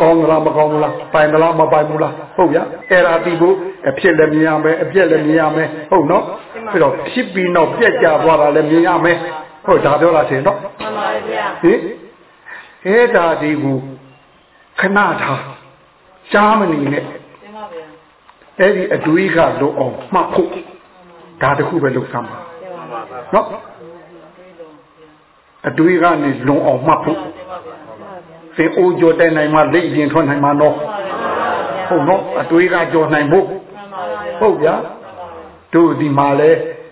ကောင်းသလားမကောင်းဘူးလားပိုင်သလားမပိုင်ဘူးလားဟုတ်ဗျာအဲ့ဒါဒီကိုအဖြစ်လည်းမြင်ရမယ်အပြက်လည်းမြင်ရမယ်ဟုတ်နော်ပြီးတော့ဖြစ်ပြီးတော့ပြက်ကြသွားတာလည်းမြင်ရမယ်ဟုတ်ဒါပြောတာထင်နော်မှန်ပါဗျာဟင်အဲ့ဒါဒီကိုခဏထားရှားမနေနဲ့တင်ပါဗျာ အဲ့ဒီအတွေးကလုံအောင်မှတ်ဖို့ဒါတခုပဲလုံစမ်းပါတင်ပါဗျာနော်အတွေးကနေလုံအောင်မှတ်ဖို့တင်ပါဗျာသင်အိုးကြောတိုင်နိုင်မှလက်ရင်ထွက်နိုင်မှာတော့ဟုတ်နော်အတွေးကကြောနိုင်ဖို့ဟုတ်ဗျာတို့ဒီမှာလဲ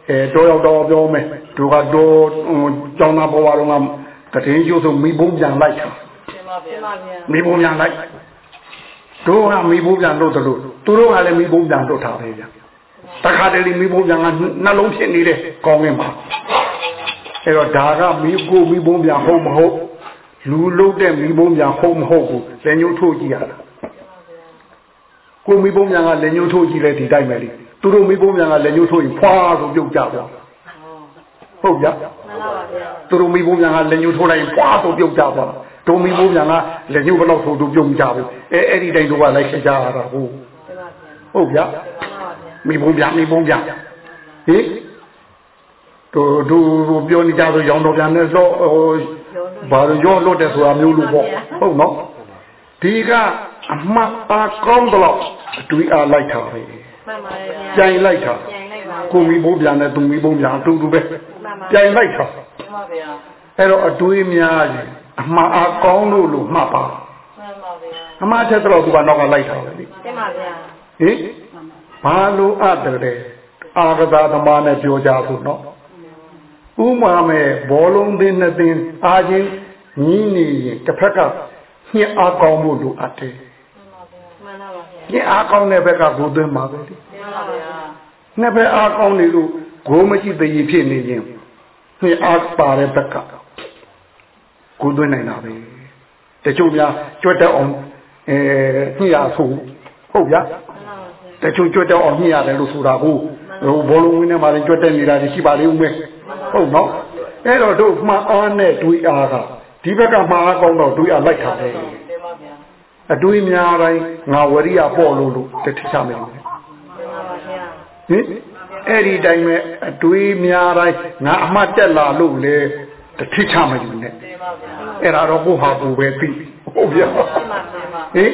အဲတော့ရောက်တော့ပြောမယ်တို့ကတော့ကျောင်းသားဘဝတုန်းကတည်င်းကျိုးဆိုမိဘုံပြန်လိုက်တာတင်ပါဗျာမိဘုံပြန်လိုက် တို့ကမိဘုံပြန်လို့တလို့သူတို့ကလည်းမိဘုံပြန်တော့ထားပဲဗျာတခါတလေမိဘုံပြန်ကနှလုံးဖြစ်နေတယ်ကောင်းငင်ပါအဲ့တော့ဒါကမိကိုမိဘုံပြန်ဟုတ်မဟုတ်လူလုံးတဲ့မိဘုံပြန်ဟုတ်မဟုတ်ကိုလက်ညှိုးထိုးကြည့်ရတာကိုမိဘုံပြန်ကလက်ညှိုးထိုးကြည့်လဲဒီတိုက်မယ်လေသူတို့မိဘုံပြန်ကလက်ညှိုးထိုးရင်ဖွာဆိုပြုတ်ကြသွားဟုတ်ဗျာမှန်ပါဗျာသူတို့မိဘုံပြန်ကလက်ညှိုးထိုးလိုက်ရင်ဖွာဆိုပြုတ်ကြသွားတို့ မိဘုံပြန်ကလက်ညှိုးဘယ်တော့ထိုးတို့ပြုတ်ကြဘူးအဲအဲ့ဒီတိုင်းတို့ကလိုက်ခဲ့ကြရတာဟုတ်တင်ပါဗျာဟုတ်ဗျာတင်ပါဗျာမိဘုံပြန်မိဘုံပြန်ဟင်တို့တို့ပြောနေကြဆိုရောင်တော်ပြန်နဲ့လောဟိုဘာလို့ရောလွတ်တယ်ဆိုတာမျိုးလို့ပေါ့ဟုတ်နော်ဒီကအမှတ်အားကောင်းတော့အတွေးအားလိုက်တာပဲမှန်ပါတယ်ဗျာကြိုင်လိုက်တာပြန်လိုက်ပါကိုမိဘုံပြန်နဲ့သူမိဘုံပြန်အတူတူပဲမှန်ပါကြိုင်လိုက်တာမှန်ပါဗျာအဲ့တော့အတွေးများကြီး အမှားအကောင်းလို့လို့မှတ်ပါမှန်ပါဗျာအမှားချက်တော့သူကနောက်ကလိုက်တာပဲလေတင်ပါဗျာဟင်ဘာလို့အပ်တယ်အာကသာသမားနဲ့ပြောကြဆိုနော်ဥမာမဲ့ဘောလုံးသင်းနှစ်သင်းအားချင်းညီးနေရင်တစ်ဖက်ကညှက်အားကောင်းဖို့လိုအပ်တယ်မှန်ပါဗျာညှက်အားကောင်းတဲ့ဘက်ကကိုယ်သွင်းပါပဲလေတင်ပါဗျာနှစ်ဘက်အားကောင်းနေလို့ဂိုးမရှိသေးရင်ဖြစ်နေရင်ညှက်အားပါတဲ့ဘက်က ကိုယ်သွင်းနိုင်တာပဲတချို့များကြွတ်တဲ့အောင်အဲညှက်အားဆိုဟုတ်ဗျာမှန်ပါဗျာတချို့ကြွတ်တော့အောင်ညှိရတယ်လို့ဆိုတာကိုဟိုဘောလုံးဝင်းထဲမှာလည်းကြွတ်တက်နေတာရှိပါလေဦးမယ်ဟုတ်နော်အဲ့တော့တို့မှန်အားနဲ့တွေးအားကဒီဘက်ကမှန်အားကောင်းတော့တွေးအားလိုက်တာလေတင်ပါဗျာအတွေးများတိုင်းငါဝရိယပေါ့လို့လို့တတိချမယ်တင်ပါဗျာဟင်အဲ့ဒီတိုင်းပဲအတွေးများတိုင်းငါအမှတ်တက်လာလို့လေတတိချမယူနဲ့တင်ပါဗျာ အဲ့ဒါတော့ကိုဟာကိုပဲသိဟုတ်ဗျာတင်ပါဗျာဟင်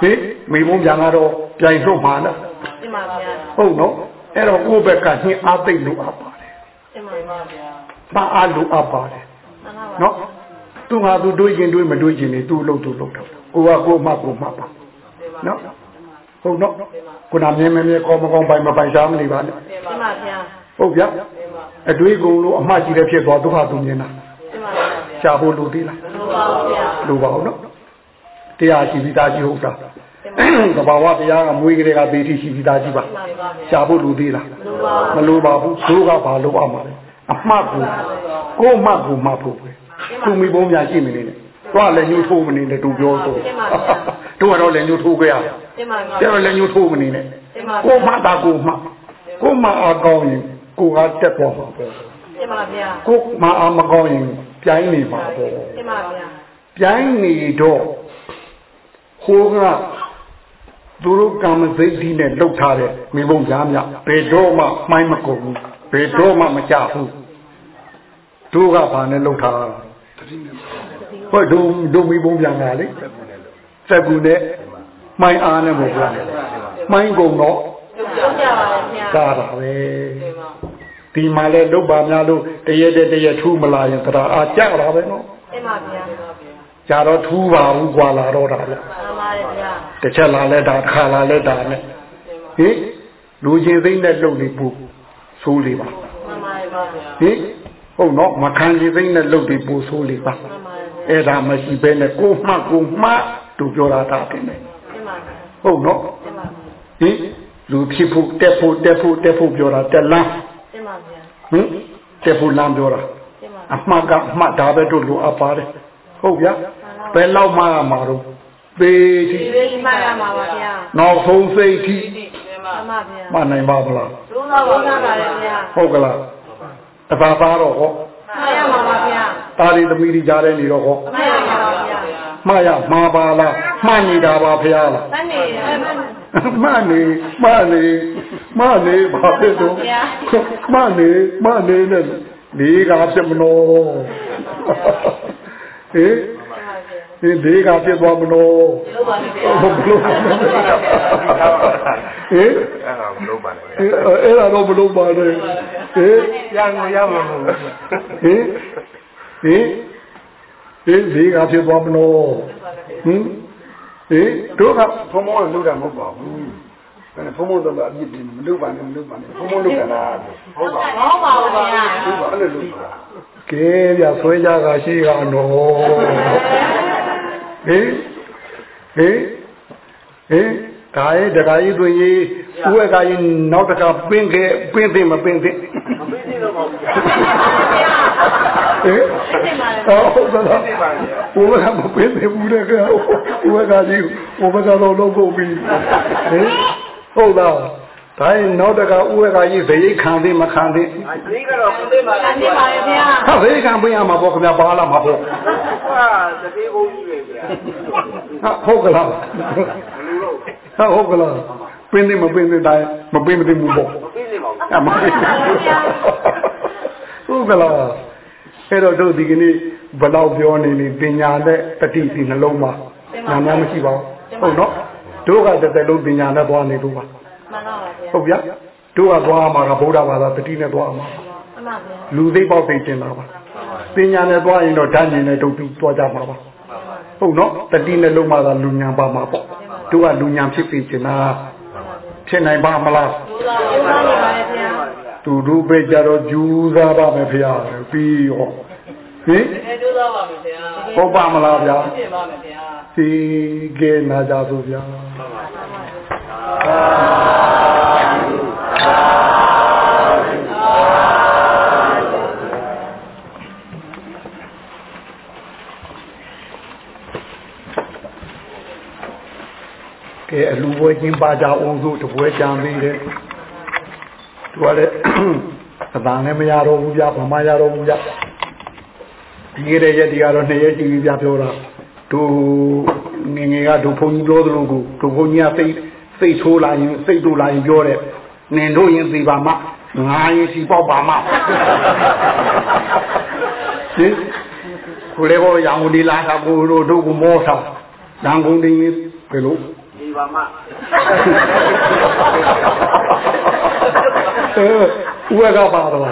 ဟင်မိမုံပြန်ကတော့ပြိုင်ထုတ်မှာလားတင်ပါဗျာဟုတ်နော်အဲ့တော့ကိုယ့်ဘက်ကညှင်းအားသိမ့်လို့အပ်ပါတယ်တင်ပါတင်ဗျာပါဗျာ။ပါအားလို့အပ်ပါတယ်မှန်ပါဗျာနော်။သူငါသူတွေးရင်တွေးမတွေးရင်နေသူ့လို့သူ့လို့တော့ကိုကကိုမှကိုမှပါနော်။ဟုတ်နော်။ခုနမြဲမြဲမြဲကောင်းမကောင်းပိုင်မပိုင်စားမနေပါနဲ့တင်တင်ပါပါဗျာ။ဟုတ်ဗျာတင်ပါ။အတွေးကုန်လို့အမှားကြီးတဲ့ဖြစ်သွားဒုက္ခသူမြင်တာတင်ပါဗျာ။ ရှားဖို့လိုသေးလားလိုပါဗျာ။လိုပါအောင်နော်။တရားရှိပြီးသားကြီးဟုတ်တာ။သဘာဝတရားကမွေးကလေးကသေတိရှိပြီးသားကြီးပါတင်ပါဗျာ။ရှားဖို့လိုသေးလားလိုပါ။မလိုပါဘူး။ဒုကဘာလို့အမှားလဲ။အမှားကိုကိုမှကိုမှဖို့ပဲ။သူမိဘုံများရှိမနေနဲ့။သွားလည်းညှို့ထိုးမနေနဲ့သူပြောတော့။တို့ကတော့လည်းညှို့ထိုးခဲ့ရ။တင်ပါဗျာကျတော့လည်းညှို့ထိုးမနေနဲ့တင်ပါကိုမှတာကိုမှကိုမှအကောင်းရင်ကိုကတက်သွားမှာပေါ့တင်ပါဗျာကိုမှအမကောင်းရင် ပြိုင်းနေမှာပေါ့တင်ပါဗျာပြိုင်းနေတော့ဟိုကသူတို့ကာမစိတ်ကြီးနဲ့လှုပ်ထားတဲ့မိဘုံကြားမြဘယ်တော့မှမှိုင်းမကုန်ဘူးဘယ်တော့မှမကြဘူးတို့ကဘာနဲ့လှုပ်ထားတာဟောတို့တို့မိဘုံပြန်လာလေစက်ကူနဲ့မှိုင်းအားနဲ့မဟုတ်ဘူးမှိုင်းကုန်တော့လုံးကြပါလေဗျာကားတာပဲတင်ပါ ဒီမှာလဲလုတ်ပါများလို့တရက်တည်းတရက်ထူးမလာရင်တရားအားကြတာပဲနော်တင်ပါဗျာကြတော့ထူးပါဘူးကွာလာတော့တာလေမှန်ပါဗျာတစ်ချက်လာလဲဒါတစ်ခါလာလဲဒါနဲ့ဟင်လူချင်းသိမ့်နဲ့လုတ်နေပူဆိုးလေပါမှန်ပါဗျာဟင်ဟုတ်နော်မခံချင်းသိမ့်နဲ့လုတ်နေပူဆိုးလေပါမှန်ပါဗျာအဲ့ဒါမရှိဘဲနဲ့ကိုမှတ်ကိုမှတ်သူပြောတာတာတင်တယ်တင်ပါဗျာဟုတ်နော်တင်ပါဟင်လူဖြစ်ဖို့တက်ဖို့တက်ဖို့တက်ဖို့ပြောတာတက်လန်းတင်ပါဗျာ ဟင်တက်ဖို့လမ်းပြောတာတင်ပါအမှတ်ကအမှတ်ဒါပဲတို့လိုအပ်ပါတယ်ဟုတ်ဗျာဘယ်လောက်မှရမှာတော့ပေတိဒီလေးမှတ်ရမှာပါဗျာနောက်ဆုံးစိတ်ထိတင်ပါမှန်ပါဗျာမှတ်နိုင်ပါမလားလုံးသာလုံးသာပါလေဗျာဟုတ်ကလားတပါသားတော့ဟောမှတ်ရမှာပါဗျာတာရီသမီးကြီးကြားတဲ့နေတော့ဟောမှတ်ရမှာပါဗျာမှတ်ရမှာပါလားမှတ်နေတာပါဖရားလားတန်းနေတယ် မှတ်မှတ်နေမှတ်နေမှတ်နေဘာဖြစ်တော့မှတ်နေမှတ်နေနဲ့ဒီကဖြစ်မလို့ဟေးဒီဒီကဖြစ်သွားမလို့လို့ပါလေဗျာဘလို့ဟေးအဲ့ဒါမလုပ်ပါနဲ့အဲ့ဒါတော့မလုပ်ပါနဲ့ဟေးရငရမှာမဟုတ်ဘူးဟင်ဟင်ဟင်ဒီကဖြစ်သွားမလို့ဟင် ဟင်တို့ကဖုံဖုံကလုပ်တာမဟုတ်ပါဘူးအဲ့ဖုံဖုံတော့အပြစ်တင်မလုပ်ပါနဲ့မလုပ်ပါနဲ့ဖုံဖုံလုပ်တာလားဟုတ်ပါဟောပါဘူးဗျာဘူးဟုတ်ပါအဲ့လိုလုပ်တာကဲပြဆွဲကြကရှိကတော့ဟင်ဟင်ဟင်ဒါရဲ့တခါကြီးတွင်ကြီးဥဝဲကကြီးနောက်တခါပင်းခဲ့ပင်းသိမပင်းသိမပြီးသေးတော့ပါဘူး ဟင်ဟောဟုတ်ကလားဥဝဲကမပင်းသိဘူးတဲ့ကဥဝဲကကြီးဥဝဲကတော့လုံးကုန်ပြီဟင်ဟုတ်လားဒါရင်နောက်တခါဥဝဲကကြီးဇရိတ်ခံသိမခံသိဒီကတော့မသိပါတန်းနေပါလေဗျာဟာဇရိတ်ခံပေးရမှာပေါ့ခင်ဗျာပါလာမှာပေါ့ဟာတတိဘုံကြီးပဲဗျာဟာဟုတ်ကလားမလူတော့ဟာဟုတ်ကလားပင်းသိမပင်းသိတိုင်းမပင်းမသိဘူးပေါ့မပြီးသေးပါဘူးအမဟုတ်ဟုတ်ကလား အဲ့တော့တို့ဒီကနေ့ဘယ်တော့ပြောနေနေပညာနဲ့တတိစီနှလုံးမှာနာမမရှိပါဘူးဟုတ်နော်တို့ကတစ်သက်လုံးပညာနဲ့သွားနေလို့ပါမှန်ပါပါဗျာဟုတ်ဗျာတို့ကသွားမှာကဗုဒ္ဓဘာသာတတိနဲ့သွားမှာမှန်ပါဗျာလူသိပေါက်သိတင်တာပါမှန်ပညာနဲ့သွားရင်တော့ဓာတ်ဉာဏ်နဲ့တုတ်ပြီးသွားကြမှာပါဟုတ်နော်တတိနဲ့လုံးမှသာလူညာပါမှာပေါ့သူကလူညာဖြစ်ပြီချင်တာဖြစ်နိုင်ပါမလားကျိုးစားကျိုးစားနေပါရဲ့ဗျာ သူတို့ပဲကြတော့ဂျူးစားပါမယ်ဖေ။ပြီးရောဟင်အဲကျိုးစားပါမယ်ဗျာဟုတ်ပါမလားဗျာပြင်ပါမယ်ဗျာ။ဒီကဲနာကြဆိုဗျာ။ကဲအလူပွဲချင်းပါကြအောင်ဆိုတပွဲကြံသေးတယ်။ သူကလည်းအတန်လည်းမရတော့ဘူးဗျာဗမာရတော့ဘူးဗျာ။ဒီရတဲ့ရက်ဒီကတော့နှစ်ရက်ရှိပြီဗျာပြောတာ။တို့ငယ်ငယ်ကတို့ဘုန်းကြီးပြောသလိုကိုတို့ဘုန်းကြီးကစိတ်စိတ်ဆိုးလာရင်စိတ်တူလာရင်ပြောတယ်။နင်တို့ရင်သိပါမငါရင်စီပေါက်ပါမ။ဟင်ကိုလေကိုရောင်ဒီလာတာကိုတို့တို့ကမောတာ။တန်ကုန်တင်းဘယ်လိုဒီပါမ အဲဝက်ကပါတော့ပါ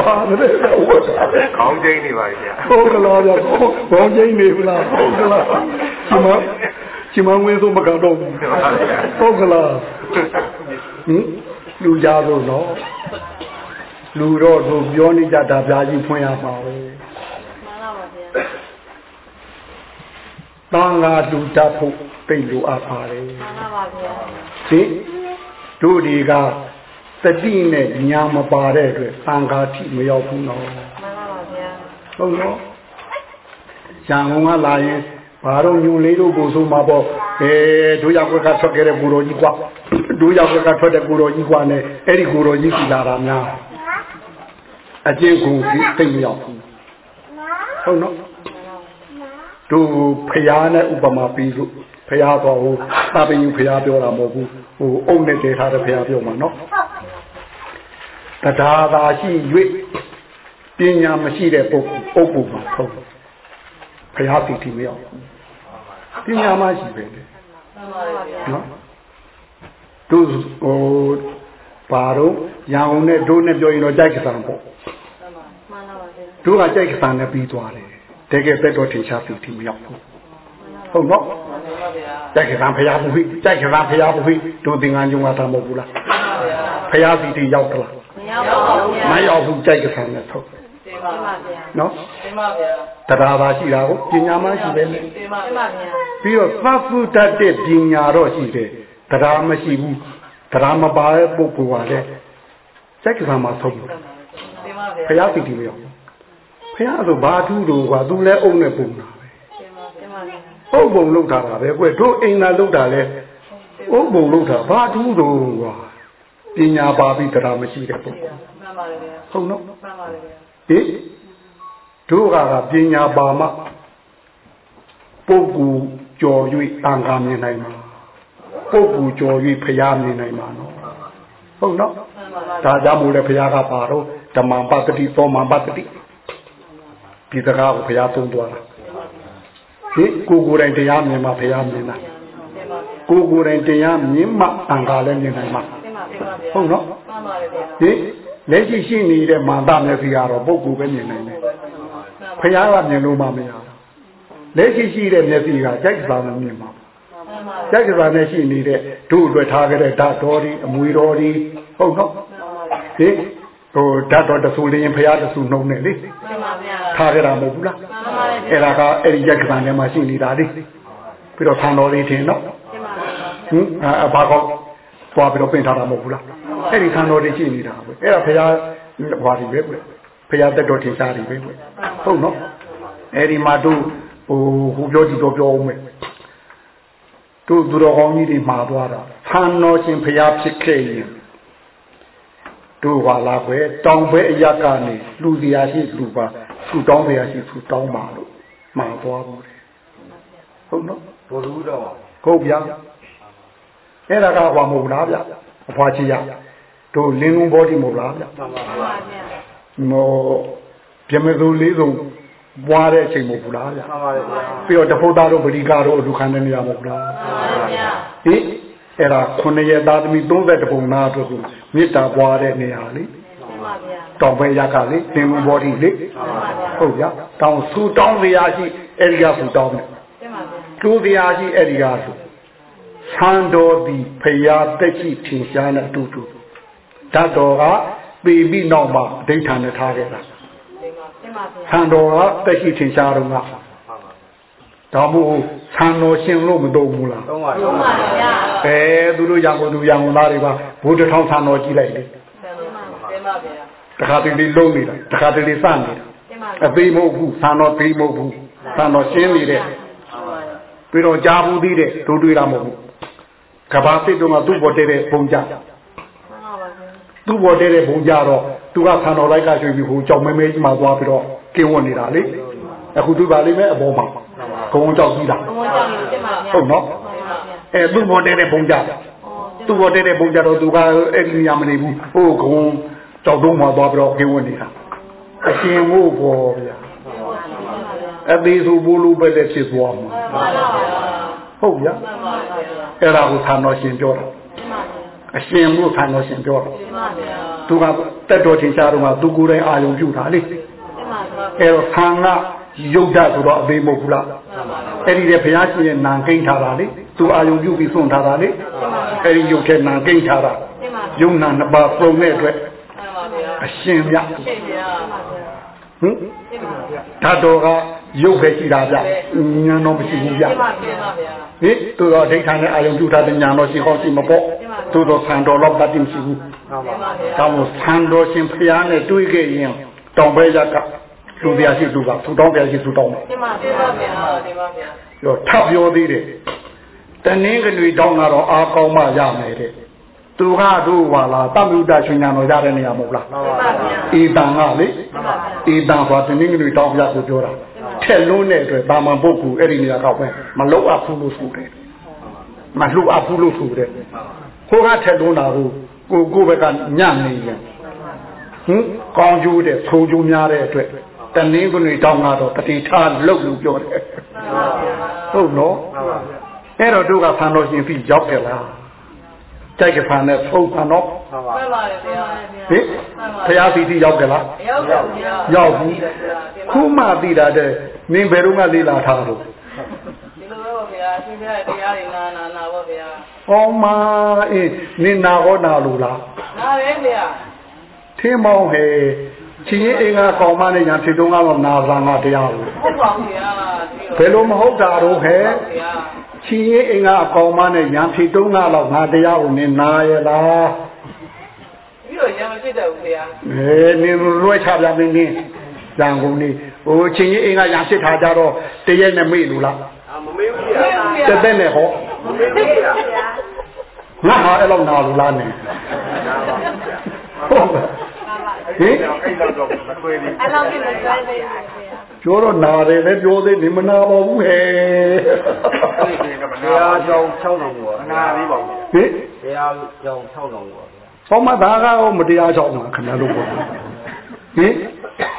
ပါတယ်ဝက်ကခေါင်းကျင်းနေပါဗျာဟုတ်ကလားဗျာဘောင်းကျင်းနေဘူးလားဟုတ်ကလားဒီမှာဒီမှာဝင်းဆိုမကတော့ဘူးဟုတ်ကလားဟင်လူကြလို့နော်လူတော့သူပြောနေကြတာဗျာကြီးဖွင့်ရမှာပဲမှန်ပါပါဗျာတန်ဃာလူတတ်ဖို့သိလိုအပ်ပါတယ်မှန်ပါပါဗျာဒီ တို့တွေကသတိနဲ့ညာမပါတဲ့အတွက်သံဃာတိမရောက်ဘူးနော်မှန်ပါပါဗျာဟုတ်နော်ဇံုံကလာရင်ဘာတော့ညူလေးတို့ကိုဆုံးမှာပေါ့အဲတို့ရောက်ွက်ကထွက်ခဲ့တဲ့ကိုတော်ကြီးကွာတို့ရောက်ွက်ကထွက်တဲ့ကိုတော်ကြီးကွာနဲ့အဲ့ဒီကိုတော်ကြီးစီလာတာများအကျင့်ကိုသိမရောက်ဘူးဟုတ်နော်တို့ဖျားနဲ့ဥပမာပြီးလို့ဖျားတော်ဟိုသာပင်ယူဖျားပြောတာမဟုတ်ဘူး ဟိုအုံနဲ့တည်ထားတဲ့ဖျားပြောမှာနော်တရားသာရှိ၍ပညာမရှိတဲ့ပုဂ္ဂိုလ်ပုဂ္ဂိုလ်မှာဟုတ်ဖျားစီတီမရောက်ပညာမရှိပဲလေမှန်ပါပါဗျာနော်တို့ဟိုပါတော့ရန်ကုန်နဲ့တို့နဲ့ပြောရင်တော့ကြိုက်ကစားပေါ့မှန်ပါပါဗျာတို့ကကြိုက်ကစားနဲ့ပြီးသွားတယ်တကယ်သက်တော်ထင်ရှားစီတီမရောက်ဘူးဟုတ်နော်မှန်ပါဗျာ ကြိုက်ကစားဖျားဘူးဟိကြိုက်ကစားဖျားဘူးဟိတို့သင်္ကန်းကျုံကတာမဟုတ်ဘူးလားမှန်ပါဗျာဖျားစီတီရောက်သလားမရောက်ပါဘူးဗျာမရောက်ဘူးကြိုက်ကစားနဲ့ထုတ်တင်မှပါန်ပါဗျာနော်တင်ပါဗျာတရားသာရှိတာကိုပညာမရှိပဲလေတင်ပါမှန်ဗျာပါဗျာပြီးတော့သတ်စုတတ်တဲ့ပညာတော့ရှိတယ်တရားမရှိဘူးတရားမပါတဲ့ပုဂ္ဂိုလ်ကလည်းကြိုက်ကစားမှာဆုံးတယ်တင်ပါဗျာဖျားစီတီမရောက်ဘူးဖျားဆိုဘာထူးတော့ကွာသူလည်းအုံနဲ့ပုံတာပဲတင်ပါတင်ပါဗျာ ဟုတ်ပုံလောက်တာပါပဲကွတို့အိမ်သာလောက်တာလဲဟုတ်ပုံလောက်တာဘာထူးတော့ကွာပညာပါပြီးတရားမရှိတဲ့ပုဂ္ဂိုလ်မှန်ပါဗျာဟုတ်နော်မှန်ပါဗျာဟင်တို့ကကပညာပါမှပုဂ္ဂိုလ်ကြော်၍တန်ခါမြင်နိုင်မှာပုဂ္ဂိုလ်ကြော်၍ဖျားမြင်နိုင်မှာနော်ဟုတ်နော်မှန်ပါဗျာဒါကြောင့်မို့လဲဖျားကပါတော့ဓမ္မပတ္တိသောမပတ္တိဒီစကားကိုဖျားသုံးသွားတာ ဟင်ကိုယ်ကိုယ်တိုင်တရားမြင်မှဖျားမြင်တာတင်ပါဗျာကိုယ်ကိုယ်တိုင်တရားမြင်မှတန်ခါလည်းမြင်နိုင်မှာတင်ပါတင်ပါဗျာဟုတ်နော်မှန်ပါဗျာဟင်လက်ရှိရှိနေတဲ့မာနမျက်စိကတော့ပုဂ္ဂိုလ်ပဲမြင်နိုင်တယ်ဖျားကမြင်လို့မှမရဘူးလက်ရှိရှိတဲ့မျက်စိကကြိုက်စားမှမြင်မှာမှန်ပါကြိုက်စားနဲ့ရှိနေတဲ့တို့အတွက်ထားခဲ့တဲ့ဓာတ်တော်ဒီအမွေတော်ဒီဟုတ်နော်ဟင် ဟိုဓာတ်တော်တဆူလင်းဖျားတဆူနှုံးနေလေမှန်ပါဗျာထားခဲ့တာမဟုတ်ဘူးလားမှန်ပါဗျာအဲ့ဒါကအဲ့ဒီကြိုက်စားနဲ့မှရှိနေတာလေပြီးတော့ဆံတော်လေးထင်နော်တင်ပါဗျာဟင်အဘာကောသွားပြီးတော့ပင်ထားတာမဟုတ်ဘူးလားအဲ့ဒီဆံတော်လေးရှိနေတာပဲအဲ့ဒါဖျားဟွာဒီပဲကွဖျားတက်တော်ထင်ရှားတယ်ပဲကွဟုတ်နော်အဲ့ဒီမှာတို့ဟိုဟိုပြောကြည့်တော့ပြောအောင်မယ်တို့သူတော်ကောင်းကြီးတွေမှာသွားတာဆံတော်ရှင်ဖျားဖြစ်ခဲ့ရင် တို့ဟာလာပဲတောင်ပဲအရကနေလူစရာရှိလူပါသူတောင်းစရာရှိသူတောင်းပါလို့မှာသွားဘူးတယ်ဟုတ်နော်ဘုရုတော်ဟုတ်ဗျာအဲ့ဒါကဟွာမဟုတ်လားဗျအဖွားချီရတို့လင်းလုံးဘောဒီမဟုတ်လားဗျမှန်ပါဗျာမောပြမသူလေးစုံပွားတဲ့အချိန်မဟုတ်ဘူးလားဗျမှန်ပါတယ်ဗျာပြီးတော့တဖုတ်သားတို့ဗတိကာတို့အလူခံတဲ့နေရာမဟုတ်လားမှန်ပါဗျာဟင် အဲ့ဒါခုနှစ်ရက်သားသမီး30ပုံနာအတွက်ကိုမေတ္တာပွားတဲ့နေရာလေတင်ပါဗျာတောင်ဘက်ရကလေသင်္ဘူးဘောဒီလေဟုတ်ဗျာတောင်ဆူတောင်းစရာရှိအဲ့ဒီကဆူတောင်းတယ်တင်ပါဗျာကျိုးစရာရှိအဲ့ဒီကဆိုဆန်းတော်သည်ဖရာတက်ရှိထင်ရှားတဲ့အတူတူဓာတ်တော်ကပေပြီးနောက်မှအဋိဌာန်နဲ့ထားခဲ့တာတင်ပါဗျာဆန်းတော်ကတက်ရှိထင်ရှားတော့က ဒါမို့ဆန်းတော်ရှင်လို့မတော်ဘူးလားသုံးပါတင်ပါဗျာအဲသူတို့ရံကုန်သူရံကုန်သားတွေပါဘုဒ္ဓထောင်းဆန်းတော်ကြည့်လိုက်လေတင်ပါဗျာတခါတလေလုံးနေတာတခါတလေစနေတာတင်ပါအသေးမဟုတ်ဘူးဆန်းတော်သေးမဟုတ်ဘူးဆန်းတော်ရှင်းနေတဲ့ပြီးတော့ကြားဘူးသေးတဲ့တို့တွေ့တာမဟုတ်ဘူးကဘာစစ်တုံးကသူ့ဘော်တဲတဲ့ဘုံကြတင်ပါဗျာသူ့ဘော်တဲတဲ့ဘုံကြတော့သူကဆန်းတော်လိုက်ကရွှေပြီးဟိုကြောင်မဲမဲကြီးမှသွားပြီးတော့ကင်းဝတ်နေတာလေအခုသူပါလိမ့်မယ်အပေါ်မှာ ကုန်းကြောက်ကြီးတာဘုံကြောင့်တင်ပါဗျာဟုတ်နော်အဲသူ့ဘော်တဲတဲ့ဘုံကြသူ့ဘော်တဲတဲ့ဘုံကြတော့သူကအဲ့ဒီနေရာမနေဘူးဟိုကုန်းကြောက်တုံးမှသွားပြီးတော့ကင်းဝတ်နေတာအရှင်မို့ပေါ်ဗျာအသေးဆိုဘိုးလိုပဲလက်ဖြစ်သွားမှာဟုတ်ဗျာအဲ့ဒါကိုသာတော်ရှင်ပြောတာအရှင်မို့သာတော်ရှင်ပြောတာသူကတက်တော်ထင်ရှားတော့ကသူကိုယ်တိုင်အာယုံပြုတာလေအဲ့တော့သံဃာယုတ်တဆိုတော့အသေးမဟုတ်ဘူးလား အဲ့ဒီတဲ့ဘုရားရှင်ရဲ့နာကိန်းထားတာလေသူအာယုံပြုပြီးစွန့်ထားတာလေအဲ့ဒီယုတ်တဲ့နာကိန်းထားတာယုံနာနှစ်ပါးပုံတဲ့အတွက်အရှင်မြတ်ဟင်ဓာတ်တော်ကရုပ်ပဲရှိတာဗျညာတော့မရှိဘူးဗျဟင်သူတော့ဒိဋ္ဌာနဲ့အာယုံပြုထားတဲ့ညာတော့ရှိဟောရှိမပေါ့သူတော့ဆံတော်တော့တတ်မရှိဘူးကောင်းလို့ဆံတော်ရှင်ဖျားနဲ့တွေးခဲ့ရင်တောင်ဘဲရက လူပြာရှိလူကသူတောင်းပြာရှိသူတောင်းတယ်တင်ပါဗျာတင်ပါဗျာပြောထပ်ပြောသေးတယ်တနင်းကလေးတောင်းတော့အာကောင်းမှရမယ်တဲ့သူကတို့ပါလားတမ္မုဒ္ဒရှင်ညာတော်ရတဲ့နေရာမဟုတ်လားတင်ပါဗျာအေတန်ကလေအေတန်ဆိုတာတင်းငွေတောင်းပြကိုပြောတာထက်လုံးတဲ့အတွက်တာမန်ပုဂ္ဂိုလ်အဲ့ဒီနေရာကောက်ပဲမလောက်အပ်ဘူးလို့ဆိုတယ်မလှအပ်ဘူးလို့ဆိုတယ်ကိုကထက်လုံးတာကိုကိုကိုဘက်ကညံ့နေရင်ဟင်ကောင်းကျိုးတဲ့ဆိုးကျိုးများတဲ့အတွက် တနင်းကလေးတောင်းတော့တတိထားလုတ်လို့ပြောတယ်ဟုတ်နော်အဲ့တော့တို့ကဖန်တော်ရှင်ပြီရောက်တယ်လားကြိုက်ကဖန်နဲ့ဖုံးဖန်တော့မှန်ပါတင်ပါဗျာဟင်ဖရာစီတီရောက်ကြလားရောက်ပါဗျာရောက်ဘူးခုမှသိတာတဲ့နင်ဘယ်တော့မှလေးလာထားတော့ဒီလိုပဲပေါ့ဗျာရှင်ပြတဲ့တရားတွေနာနာနာပေါ့ဗျာဟောမအေးနင်နာဟောနာလို့လားနားပဲဗျာထင်းမောင်းဟဲ ချင်းရင်အင်္ဂါကောင်မနဲ့ညာဖြစ်တော့ကတော့နာဇာငါတရားကိုဟုတ်ပါဘူးဗျာဘယ်လိုမဟုတ်တာတော့ဟဲဗျာချင်းရင်အင်္ဂါကောင်မနဲ့ညာဖြစ်တော့ကတော့ငါတရားကိုနင်နာရလားပြီးတော့ရံမဖြစ်တတ်ဘူးဗျာအဲနင်လွှဲချပြမင်းနင်းရန်ကုန်နေဟိုချင်းရင်အင်္ဂါညာဖြစ်ထားကြတော့တရက်နဲ့မေ့လို့လားအာမမေးဘူးဗျာတက်တဲ့နဲ့ဟောမမေးဘူးဗျာငါဟာအဲ့လောက်နာလို့လားနေဟုတ်ပါ ဟင်အဲ့တော့တော့မခွဲဘူးအဲ့လောက်ပြည့်မစွဲသေးဘူးဗျာပြောတော့နာတယ်လည်းပြောသေးနေမနာပါဘူးဟဲ့အဲ့ဒီကမနာကြောင်6တောင်ပေါ့အနာလေးပါဘူးဟင်တရားကြောင်6တောင်ပေါ့ဗျာဟောမသားကောမတရားကြောင်းမှာခင်ဗျားတို့ပေါ့ဟင်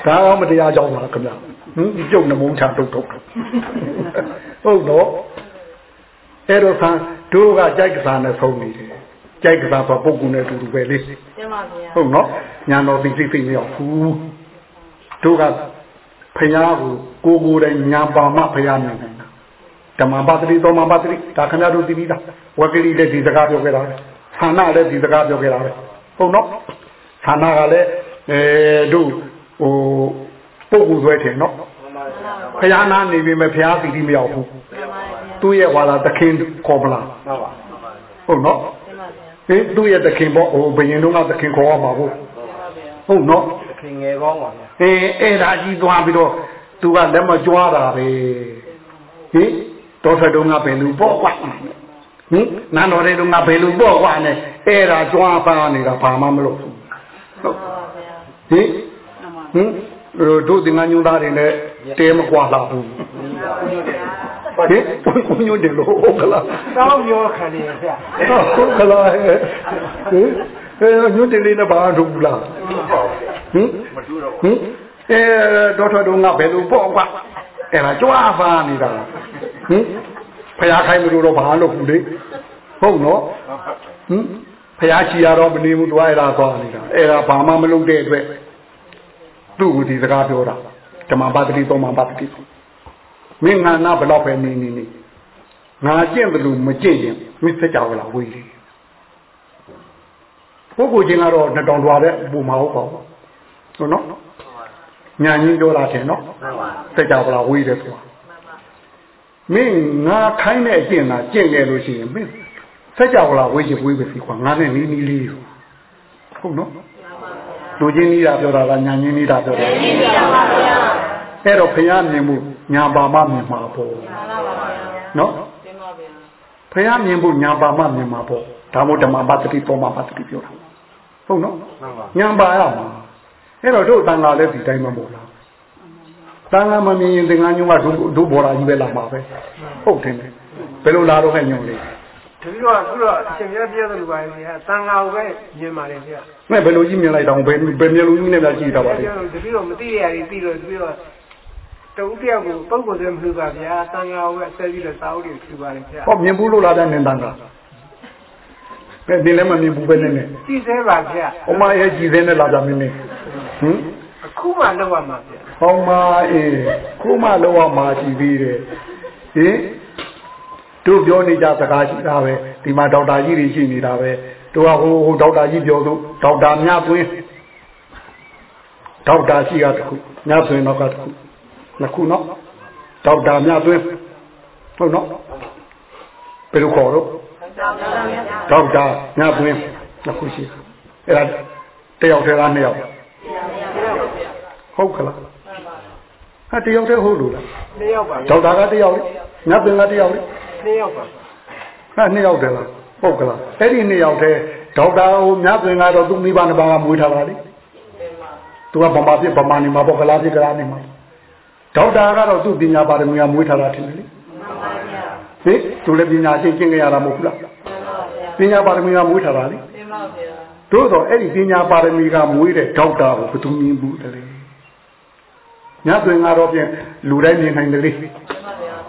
ဒါကောမတရားကြောင်းမှာခင်ဗျာဟင်ဒီပြုတ်နှမုန်းချတုတ်တုတ်ဟုတ်တော့အဲ့တော့ဆန်းတို့ကကြိုက်ကစားနဲ့ဆုံးနေတယ် ကြိုက်ကစားဆိုပုဂ္ဂိုလ်နဲ့အတူတူပဲလေတင်ပါဗျာဟုတ်နော်ညာတော်သိသိသိမရောက်ဘူးတို့ကဖယားကိုကိုကိုယ်တိုင်ညာပါမဖယားနိုင်နိုင်တာဓမ္မပါတိတော်မှာပါတိဒါခင်ဗျားတို့သိပြီးသားဝကလိလည်းဒီစကားပြောခဲ့တာပဲဌာနလည်းဒီစကားပြောခဲ့တာပဲဟုတ်နော်ဌာနကလည်းအဲတို့ဟိုပုဂ္ဂိုလ်ဆွဲတယ်နော်ဖယားနာနေပြီမဲ့ဖယားသိပြီးမရောက်ဘူးတင်ပါဗျာသူ့ရဲ့ဝါလာသခင်ခေါ်မလားမှန်ပါဟုတ်နော်တင်ပါဗျာ ဟင်သူ့ရဲ့သခင်ပေါ့ဟိုဘယင်တို့ကသခင်ခေါ်ရမှာဟုတ်ဟုတ်နော်ခင်ငယ်ကောင်းပါဗျာအေးအဲ့ဒါကြီးသွားပြီးတော့သူကလက်မကြွားတာပဲဟင်တော်ထွက်တော့ငါဘယ်လူပေါ့ကွာဟင်နန်းတော်တဲ့တော့ငါဘယ်လူပေါ့ကွာနဲ့အဲ့ဒါကြွားပါနေတာဘာမှမလုပ်ဘူးဟုတ်ပါဗျာဟင်ဟင်တို့ဒီငါညူသားတွေနဲ့တဲမကွာလာဘူး ဟင်ကိုညွတ်တယ်လို့ဟုတ်ကလားတောင်းရောခံနေဗျာဟုတ်ကလားဟင်အဲညွတ်တယ်လေးနဲ့ဘာထုတ်ဘူးလားဟင်မတူတော့ဟင်အဲတော့ထွက်တော့ငါဘယ်လိုပေါ့ကွာအဲ့ဒါကြွားပါနေတာဟင်ဖယားခိုင်းမလို့တော့ဘာလို့ဘူးလေဟုတ်နော်ဟင်ဖဖះချီရတော့မနေဘူးသူအဲ့ဒါသွားနေတာအဲ့ဒါဘာမှမလုပ်တဲ့အတွက်သူ့ကိုဒီစကားပြောတာဓမ္မပါတိသုံးပါပါတိ မင်းငါနာဘလောက်ပဲနေနေနေငါကျင့်တယ်လို့မကျင့်ရင်မင်းစကြဝဠာဝေးတယ်ပုဂ္ဂိုလ်ချင်းကတော့နှစ်တောင်တွားတဲ့ပုံမဟုတ်ပါဘူးဟုတ်နော်ညာချင်းပြောတာတယ်နော်စကြဝဠာဝေးတယ်ဆိုတာမင်းငါခိုင်းတဲ့အကျင့်သာကျင့်ခဲ့လို့ရှိရင်မင်းစကြဝဠာဝေးချင်ဝေးပဲစီခွာငါနဲ့နီးနီးလေးဟုတ်နော်လူချင်းနီးတာပြောတာလားညာချင်းနီးတာပြောတာလားအဲ့တော့ဖះမြင်မှု ညာပါမမြင်မှာပေါ့နော်ဖះမြင်ဖို့ညာပါမမြင်မှာပေါ့ဒါမို့ဓမ္မပတ္တိပေါ်မှာပတ္တိပြောတာဟုတ်နော်ညာပါရမှာအဲ့တော့တို့တန်ဃာလည်းဒီတိုင်းမမို့လားတန်ဃာမမြင်ရင်သင်္ကန်းညုံကဒုဒုဘော်ရာကြီးပဲလာမှာပဲဟုတ်တယ်ဘယ်လိုလာတော့ခဲ့ညုံလေးတပည့်တော်ကခုတော့အရှင်မြတ်ပြည့်တယ်လို့ပါလေတန်ဃာကိုပဲမြင်ပါတယ်ဗျာမဲ့ဘယ်လိုကြီးမြင်လိုက်တော့ဘယ်ဘယ်မျိုးလုံးကြီးနဲ့များကြည့်တာပါလဲတပည့်တော်မသိရရင်သိလို့တပည့်တော်တူ တယောက်ကိုပုံကိုယ်တည်းမလို့ပါဗျာတန်ဃာကိုပဲဆက်ပြီးတော့စာအုပ်တွေဖြူပါတယ်ဗျာဟောမြင်ဘူးလို့လာတဲ့နင်တန်ကဘယ်ဒီလည်းမမြင်ဘူးပဲနဲ့နဲ့ကြည့်သေးပါဗျာ။အမရဲ့ကြည်စင်းနဲ့လာကြမင်းနေ။ဟင်အခုမှလောက်ရမှာဗျာဟောင်းမအေးခုမှလောကမှာကြည်ပြီးတယ်။ဟင်တို့ပြောနေကြစကားရှိတာပဲဒီမှာဒေါက်တာကြီးတွေရှိနေတာပဲတို့ကဟိုဟိုဒေါက်တာကြီးပြောလို့ဒေါက်တာမြသွင်းဒေါက်တာရှိကတခုမြသွင်းတော့ကတခု နှစ်ခုနော်ဒေါက်တာမြသွင်းဟုတ်နော်ဘယ်လိုခေါ်တော့ဒေါက်တာမြသွင်းနှစ်ခုရှိအဲ့ဒါတယောက်တည်းလားနှစ်ယောက်ဟုတ်ကလားဟာတယောက်တည်းဟုတ်လို့လားနှစ်ယောက်ပါဒေါက်တာကတယောက်လေမြသွင်းကတယောက်လေနှစ်ယောက်ပါဟာနှစ်ယောက်တည်းလားဟုတ်ကလားအဲ့ဒီနှစ်ယောက်တည်းဒေါက်တာဟိုမြသွင်းကတော့သူ့မိဘနှစ်ပါးကမွေးထားတာလေသူကဗမာပြဗမာနေမှာပေါ့ကလားပြကလားနေမှာ ဒေါက်တာကတော့သူ့ပညာပါရမီကမွေးထားတာထင်တယ်လေဟင်သူလည်းပညာရှင်းကျင့်ကြရတာမဟုတ်ဘူးလားပညာပါရမီကမွေးထားတာလေတို့တော့အဲ့ဒီပညာပါရမီကမွေးတဲ့ဒေါက်တာကိုဘယ်သူမြင်ဘူးတလေညသွင်းကတော့ပြင်လူတိုင်းမြင်နိုင်တယ်လေ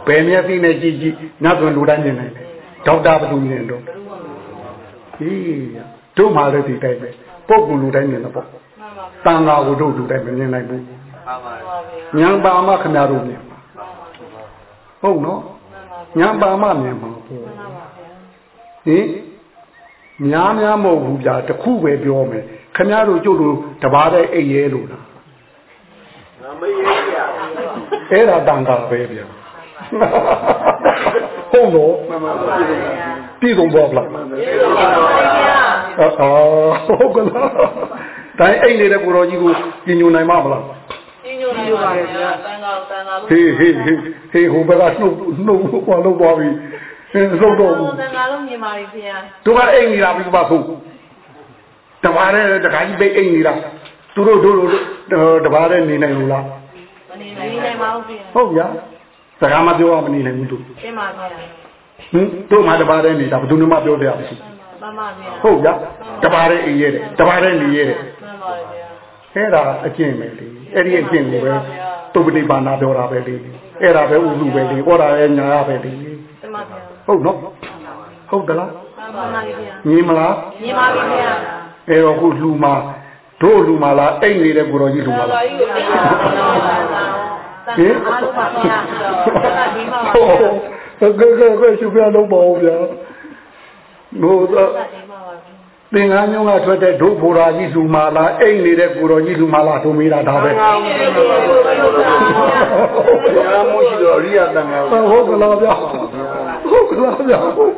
ဘယ်မျက်စိနဲ့ကြည့်ကြည့်ညသွင်းလူတိုင်းမြင်နိုင်တယ်ဒေါက်တာဘယ်သူမြင်တော့ဟေးတို့မှလည်းဒီတိုင်းပဲပုဂ္ဂိုလ်လူတိုင်းမြင်တော့ပေါ့တန်ဃာကိုတို့လူတိုင်းမမြင်နိုင်ဘူး ညာပါမခမရတို့မြင်ပါဟုတ်နော်ညာပါမမြင်ပါဘူးဟင်များများမဟုတ်ဘူးဗျာတခုပဲပြောမယ်ခမရတို့ကျုပ်တို့တပါးတဲ့အိတ်ရဲလို့လားငါမရေးရအဲ့ဒါတန်တာပဲဗျာဟုတ်တော့မှန်ပါပါပြည်တယ်ပြည်စုံပေါ့ဗျာအော်ဟုတ်ကလားတိုင်းအိတ်နေတဲ့ကိုတော်ကြီးကိုညညနိုင်မှာမလား ညိုနေပါလေဗျာတန်ကောင်တန်ကောင်လို့ဟေးဟေးဟေးဟေးဟိုဘက်ကနှုတ်နှုတ်ဟောလို့သွားပြီဟင်းနှုတ်တော့ဘူးတန်ကောင်လုံးမြင်ပါပြီခင်ဗျာတို့ကအိတ်နေတာပြီပါဖို့တပါးတဲ့တခါကြီးပိတ်အိတ်နေတာသူတို့တို့တို့တပါးတဲ့နေနိုင်လို့လားမနေနိုင်ပါဘူးခင်ဗျာဟုတ်ဗျာစကားမပြောအောင်မနေနိုင်ဘူးတို့ရှင်းပါခင်ဗျာဟင်တို့မှတပါးတဲ့နေတာဘယ်သူမှပြောပြရမရှိမှန်ပါဗျာဟုတ်ဗျာတပါးတဲ့အိတ်ရဲတယ်တပါးတဲ့နေရဲတယ်မှန်ပါဗျာ အဲ့ဒါအကျင့်ပဲလေအဲ့ဒီအကျင့်ကိုပဲတုပ္ပတိပါဏပြောတာပဲလေအဲ့ဒါပဲဥစုပဲလေဟောတာရဲ့ညာရပဲလေမှန်ပါဗျာဟုတ်နော်ဟုတ်ကလားမှန်ပါဗျာမြင်မလားမြင်ပါပြီခင်ဗျာအဲ့တော့ခုလူမာတို့လူမာလားအိတ်နေတဲ့ကိုတော်ကြီးလူမာလားကြီးကိုမြင်ပါပါဟင်အားလုံးပါဗျာတော့ဒီမှာပါဟုတ်ကဲ့ကဲကဲရှုပြလုံးပါဦးဗျာဘုရားဒီမှာပါ သင်္ကန်းညုံကထွက်တဲ့ဒုဘူရာကြီးလူမာလားအိတ်နေတဲ့ကိုတော်ကြီးလူမာလားတို့မေးတာဒါပဲဘုရားမရှိတော့ရိယတန်ခါဟုတ်ကလားဗျာဟုတ်ကလားဗျာဟေး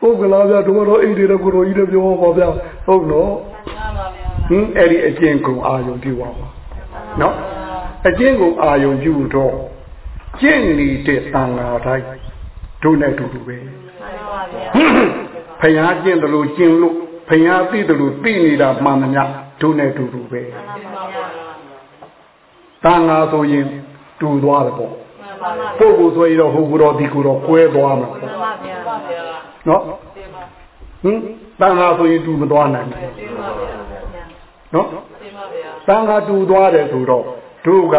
ဟုတ်ကလားဗျာတို့ကတော့အိတ်နေတဲ့ကိုတော်ကြီးလည်းပြောပါဗျာဟုတ်နော်မှန်ပါဗျာဟင်အဲ့ဒီအကျင့်ကိုအာယုံပြုပါပါနော်အကျင့်ကိုအာယုံပြုတော့ကျင့်နေတဲ့သံဃာတိုင်းတို့နဲ့အတူတူပဲမှန်ပါဗျာ ဖယားကျင့်တယ်လို့ကျင့်လို့ဖယားသိတယ်လို့သိနေတာမှန်သမျှတို့နဲ့အတူတူပဲမှန်ပါဗျာသံဃာဆိုရင်တူသွားတယ်ပေါ့မှန်ပါဗျာပုဂ္ဂိုလ်ဆိုရင်တော့ဟိုကူတော့ဒီကူတော့ကွဲသွားမှာပေါ့မှန်ပါဗျာမှန်ပါဗျာနော်ဟင်သံဃာဆိုရင်တူမသွားနိုင်ဘူးမှန်ပါဗျာနော်မှန်ပါဗျာသံဃာတူသွားတယ်ဆိုတော့တို့က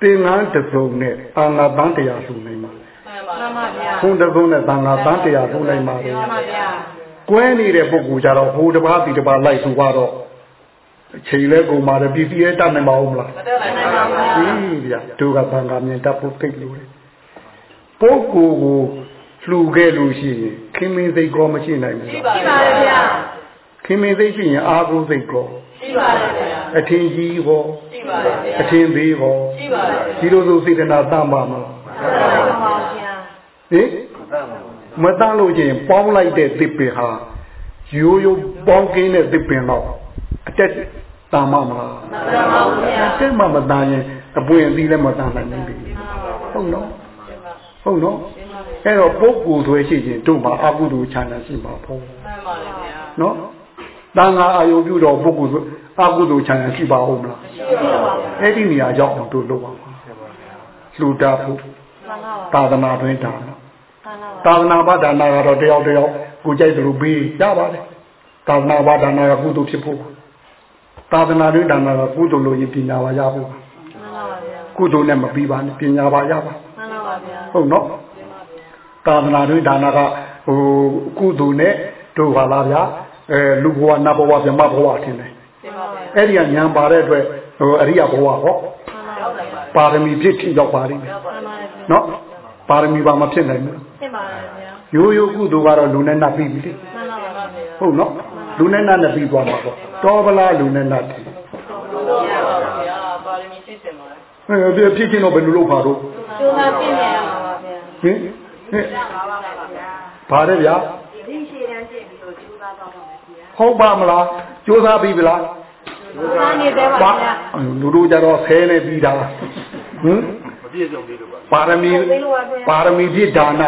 သင်္ကန်းတစ်စုံနဲ့အာငါပန်းတရားစုနိုင်မှာမှန်ပါမှန်ပါ ဖုန်းတစ်ဖုန်းနဲ့တန်ခါတန်းတရားဖုန်းလိုက်ပါလေမှန်ပါဗျာကွဲနေတဲ့ပုဂ္ဂိုလ်ကြတော့ဟိုတစ်ပါးဒီတစ်ပါးလိုက်သူကတော့အချိန်လဲကုန်ပါတယ်ပြည်ပြည်တတ်နိုင်ပါဦးမလားမတက်နိုင်ပါဘူးဒီဗျာတို့ကတန်ခါမြင်တတ်ဖို့သိလို့လေပုဂ္ဂိုလ်ကိုလှူခဲ့လို့ရှိရင်ခင်မင်းစိတ်ကောမရှိနိုင်ဘူးရှိလားပါတယ်ဗျာခင်မင်းစိတ်ရှိရင်အာဟုစိတ်ကောရှိပါတယ်ဗျာအထင်ကြီးဟောရှိပါတယ်ဗျာအထင်သေးဟောရှိပါတယ်ဒီလိုဆိုစေတနာတတ်မှာမလားမှန်ပါဗျာ ဟင်မတတ်လို့ချင်းပေါင်းလိုက်တဲ့သစ်ပင်ဟာရိုးရိုးပေါင်းကင်းတဲ့သစ်ပင်တော့အတက်တာမမလားမှန်ပါဗျာတက်မှမတန်ရင်အပွင့်အသီးလည်းမတန်နိုင်ဘူးလေဟုတ်နော်ဟုတ်နော်အဲ့တော့ပုဂ္ဂိုလ်ဆိုရှိချင်းတို့မှာအကုသိုလ်ချမ်းသာရှိမှာပေါ့မှန်ပါတယ်ဗျာနော်တန်ခါအာယုပြုတော်ပုဂ္ဂိုလ်ဆိုအကုသိုလ်ချမ်းသာရှိပါဦးမလားရှိပါပါဗျာအဲ့ဒီနေရာရောက်အောင်တို့လုပ်ပါမှာလှူတာဖို့မှန်ပါပါသာသနာတွင်ဒါနမှန်ပါပါ သာသနာ့ဘာဒါနာကတော့တယောက်တယောက်ကိုကြိုက်တယ်လို့ပြီးရပါတယ်သာသနာ့ဘာဒါနာကကုသိုလ်ဖြစ်ဖို့ပါသာသနာ့တွင်ဒါနာကကုသိုလ်လို့ရင်ပညာပါရဖို့ပါမှန်ပါပါဗျာကုသိုလ်နဲ့မပြီးပါနဲ့ပညာပါရပါမှန်ပါပါဗျာဟုတ်နော်သာသနာ့တွင်ဒါနာကဟိုကုသိုလ်နဲ့တို့ပါလားဗျာအဲလူဘဝနတ်ဘဝဗြဟ္မဘဝထင်တယ်မှန်ပါဗျာအဲ့ဒီကညာပါတဲ့အတွက်ဟိုအရိယဘဝဟောမှန်ပါပါပါရမီဖြစ်ထိရောက်ပါလိမ့်မယ်မှန်ပါတယ်ဗျာနော်ပါရမီပါမဖြစ်နိုင်ဘူး ဖြစ်ပါတယ်ဗျာရိုးရိုးကုသိုလ်ကတော့လူနဲ့နတ်ပြီးပြီလေမှန်ပါပါဗျာဟုတ်နော်လူနဲ့နတ်နဲ့ပြီးသွားမှာပေါ့တော်ဗလားလူနဲ့နတ်တယ်ဟုတ်ပါဗျာပါရမီဖြစ်စင်ပါလေအဲဖြစ်ချင်းတော့ဘယ်လိုလုပ်ပါတော့ကျိုးသားပြည့်နေရမှာပါဗျာဟင်ဟင်ဘာလဲဗျာဒီရှည်တန်းရှည်ပြီးတော့ကျိုးသားတော့ပါမယ်ဗျာဟုတ်ပါမလားကြိုးစားပြီးဗလားကျိုးသားနေသေးပါဗျာလူတို့ကြတော့ဆဲနေပြီးတာဟင်မပြည့်စုံသေးလို့ပါ ပါရမီပါရမီပြည့်ဒါန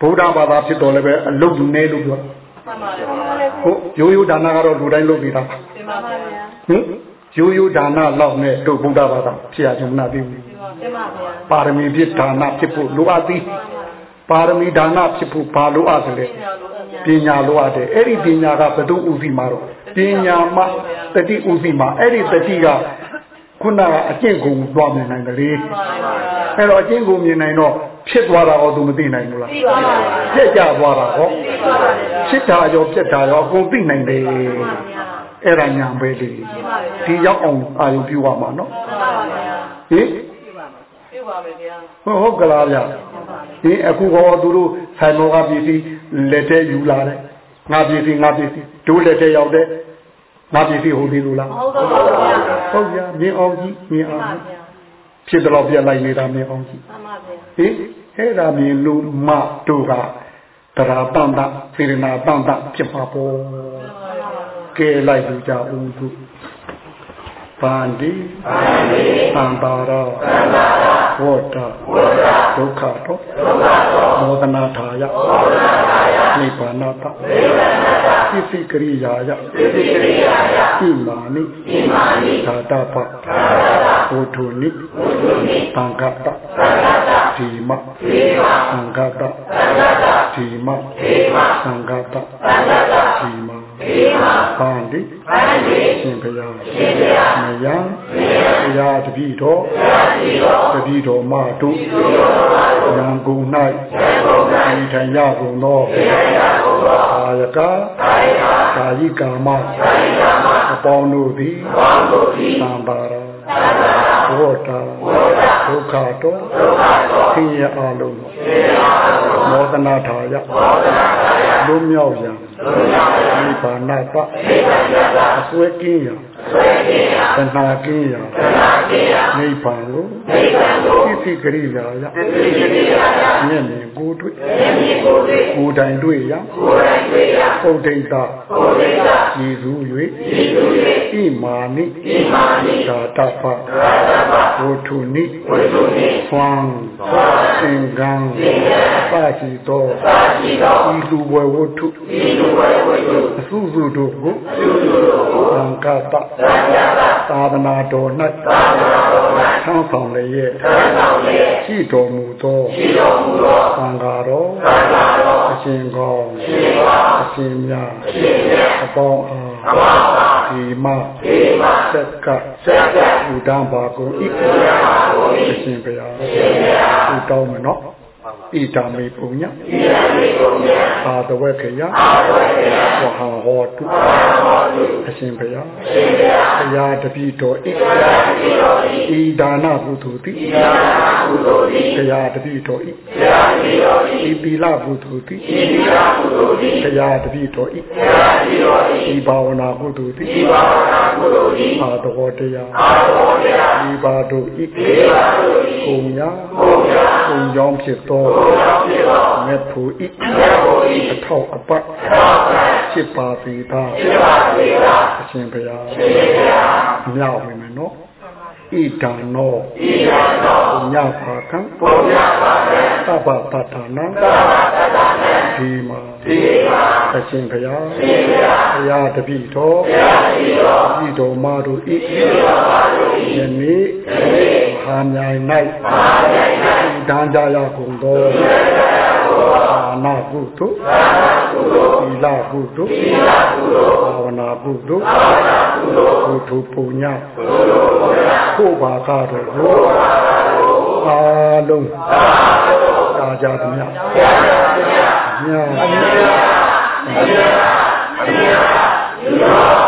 ဗုဒ္ဓဘာသာဖြစ်တော်လည်းပဲအလုတ်နေလို့ပြောမှန်ပါတယ်ဗျာဟုတ်ရိုးရိုးဒါနကတော့လူတိုင်းလုပ်ပြီးတာမှန်ပါဗျာဟင်ရိုးရိုးဒါနလောက်နဲ့တို့ဗုဒ္ဓဘာသာဖြစ်ရချင်မနာသေးဘူးမှန်ပါဗျာပါရမီပြည့်ဒါနဖြစ်ဖို့လိုအပ်သည်ပါရမီဒါနဖြစ်ဖို့ဘာလိုအပ်သလဲပညာလိုအပ်တယ်အဲ့ဒီပညာကဘယ်သူဥသိမှာတော့ပညာမှတတိဥသိမှာအဲ့ဒီတတိက ခုနကအကျင့်ကိုသွားမြင်နိုင်တယ်လေအဲ့တော့အကျင့်ကိုမြင်နိုင်တော့ဖြစ်သွားတာတော့သူမသိနိုင်ဘူးလားသိပါပါဗျာပြက်ကြသွားတာဟောသိပါပါဗျာဖြစ်တာရောပြက်တာရောအကုန်သိနိုင်တယ်မှန်ပါဗျာအဲ့ဒါညာပဲလေဒီရောက်အောင်အာရုံပြုရမှာနော်မှန်ပါဗျာဟင်ပြုပါမယ်ဗျာဟုတ်ဟုတ်ကလားဗျဒီအခုဟောသူတို့ဆိုင်မောကပစ္စည်းလက်ထဲယူလာတယ်ငါပစ္စည်းငါပစ္စည်းတို့လက်ထဲရောက်တဲ့ ငါပစ္စည်းဟုတ်သေးလို့လားဟုတ်တော့ပါဗျာဟုတ်ဗျာမြင်အောင်ကြည့်မြင်မှအောင်န်ပါကြည့်ဗျာဖြစ်တော့ပြက်လိုက်နေတာမြင်အောင်ကြည့်မှန်ပါဗျာဟင်အဲ့ဒါမြင်လို့မတို့ကတရားတန်တာစေရနာတန်တာဖြစ်ပါပေါ်ကဲလိုက်လူကြဦးသူ ပန္တိပန္တိသံပါရသံပါရဝတ္တဝတ္တဒုက္ခတော့ဒုက္ခတော့မောဒနာထာယမောဒနာထာယနိဗ္ဗာနတနိဗ္ဗာနတသစ္စည်းကရိယာယသစ္စည်းကရိယာယဣမာနိဣမာနိသာတပသာတပဘုထုနိဘုထုနိသံဃတသံဃတဓိမဓိမသံဃတသံဃတဓိမဓိမသံဃတသံဃတဓိမ ဓိမပန္တိပန္တိရှင်ဘုရားရှင်ဘုရားမယံဘုရားတပိတော်ဘုရားတပိတော်တပိတော်မတို့တပိတော်မတို့ရံကုန်၌ရံကုန်၌ဒီထိုင်ရကုန်သောဒီထိုင်ရကုန်သောအာယကအာယကကာယိကာမကာယိကာမအပေါင်းတို့သည်အပေါင်းတို့သည်သံပါရသံပါရဝတ္တဝတ္တဒုက္ခတောဒုက္ခတောသင်ရအလုံးသင်ရအလုံးမောဒနာထာယမောဒနာထာယလွမြောက်ရန်လွမြောက်ရ န်နိဗ္ဗာန်တနိဗ္ဗာန်တအစွဲကင်းရန်အစွဲကင်းရန်သနာကင်းရန်သနာကင်းရန်နိဗ္ဗာန်ကိုနိဗ္ဗာန်ကိုသိသိကရိယာယသိသိကရိယာယမျက်မြင်ကိုယ်တွေ့မျက်မြင်ကိုယ်တွေ့ကိုယ်တိုင်တွေ့ရကိုယ်တိုင်တွေ့ရပုဒ္ဒိတပုဒ္ဒိတရည်စု၍ရည်စု၍ဣ မာနိဣမာနိသာတပသာတပဝုထုနိဝုထုနိသွမ်းသွမ်းသင်္ကံသင်္ကံပါတိတောပါတိတောဤလူဝဝုထုဤလူဝဝုထုအစုစုတို့ကိုအစုစုတို့ကိုသံဃတသံဃတသာသနာတော်၌သာသနာတော်၌ဆန်းဆောင်လျက်ဆန်းဆောင်လျက်ရှိတော်မူသောရှိတော်မူသောသံဃာတော်သံဃာတော်အရှင်ကောင်းအရှင်ကောင်းအရှင်မြတ်အရှင်မြတ်အပေါင်းအား အပေါင်းအားဒီမဒီမသက်ကသက်ကဥဒံဘာကိုဤဥဒံဘာကိုဤအရှင်ဘုရားအရှင်ဘုရားဥတောင်းမယ်နော်မှန်ပါ ဣဒာမေပုညဣဒာမေပုညအာတဝခေယအာတဝခေယဝဟဟောတုဝဟဟောတုအရှင်ဘုရားအရှင်ဘုရားဘုရားတပိတော်ဣဘုရားတပိတော်ဣဣဒါနကုသိုလ်တိဣဒါနကုသိုလ်တိဘုရားတပိတော်ဣဘုရားတပိတော်ဣဣတိလကုသိုလ်တိဣတိလကုသိုလ်တိဘုရားတပိတော်ဣဘုရားတပိတော်ဣဣဘာဝနာကုသိုလ်တိဣဘာဝနာကုသိုလ်တိအာတဝတရားအာတဝတရားဒီပါတို့ဣဒီပါတို့ဣကုံညာကုံညာကုံကြောင့်ဖြစ်သောကုံကြောင့်ဖြစ်သောမေဖို့ဣမေဖို့ဣအထောက်အပအထောက်အပဖြစ်ပါစေသာဖြစ်ပါစေသာအရှင်ဘုရားအရှင်ဘုရားမြောက်ပြီမယ်နော်ဣဒံနောဣဒံနောညပါကံပုညပါကံသဗ္ဗတတ္တနံသဗ္ဗတတ္တနံဒီမာဒီမာအရှင်ဘုရားအရှင်ဘုရားဘုရားတပိတော်ဘုရားတပိတော်ဤတော်မာတို့ဤဤတော်မာတို့ဤယနေ့ယနေ့မဟာမြိုင်၌မဟာမြိုင်၌ တန်ကြရကုန်သောတန်ကြရကုန်သောအာနာကုသိုလ်အာနာကုသိုလ်သီလကုသိုလ်သီလကုသိုလ်ဘာဝနာကုသိုလ်ဘာဝနာကုသိုလ်ကုထုပုညကုထုပုညကိုဘာကားတို့ကိုအားလုံးတာကြသမျှမြတ်မြတ်မြတ်မြကို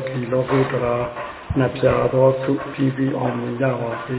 လောကီလောကုတ္တရာနှပြသောသူပြည်ပြီးအောင်မြင်ကြပါစေ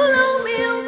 ရှ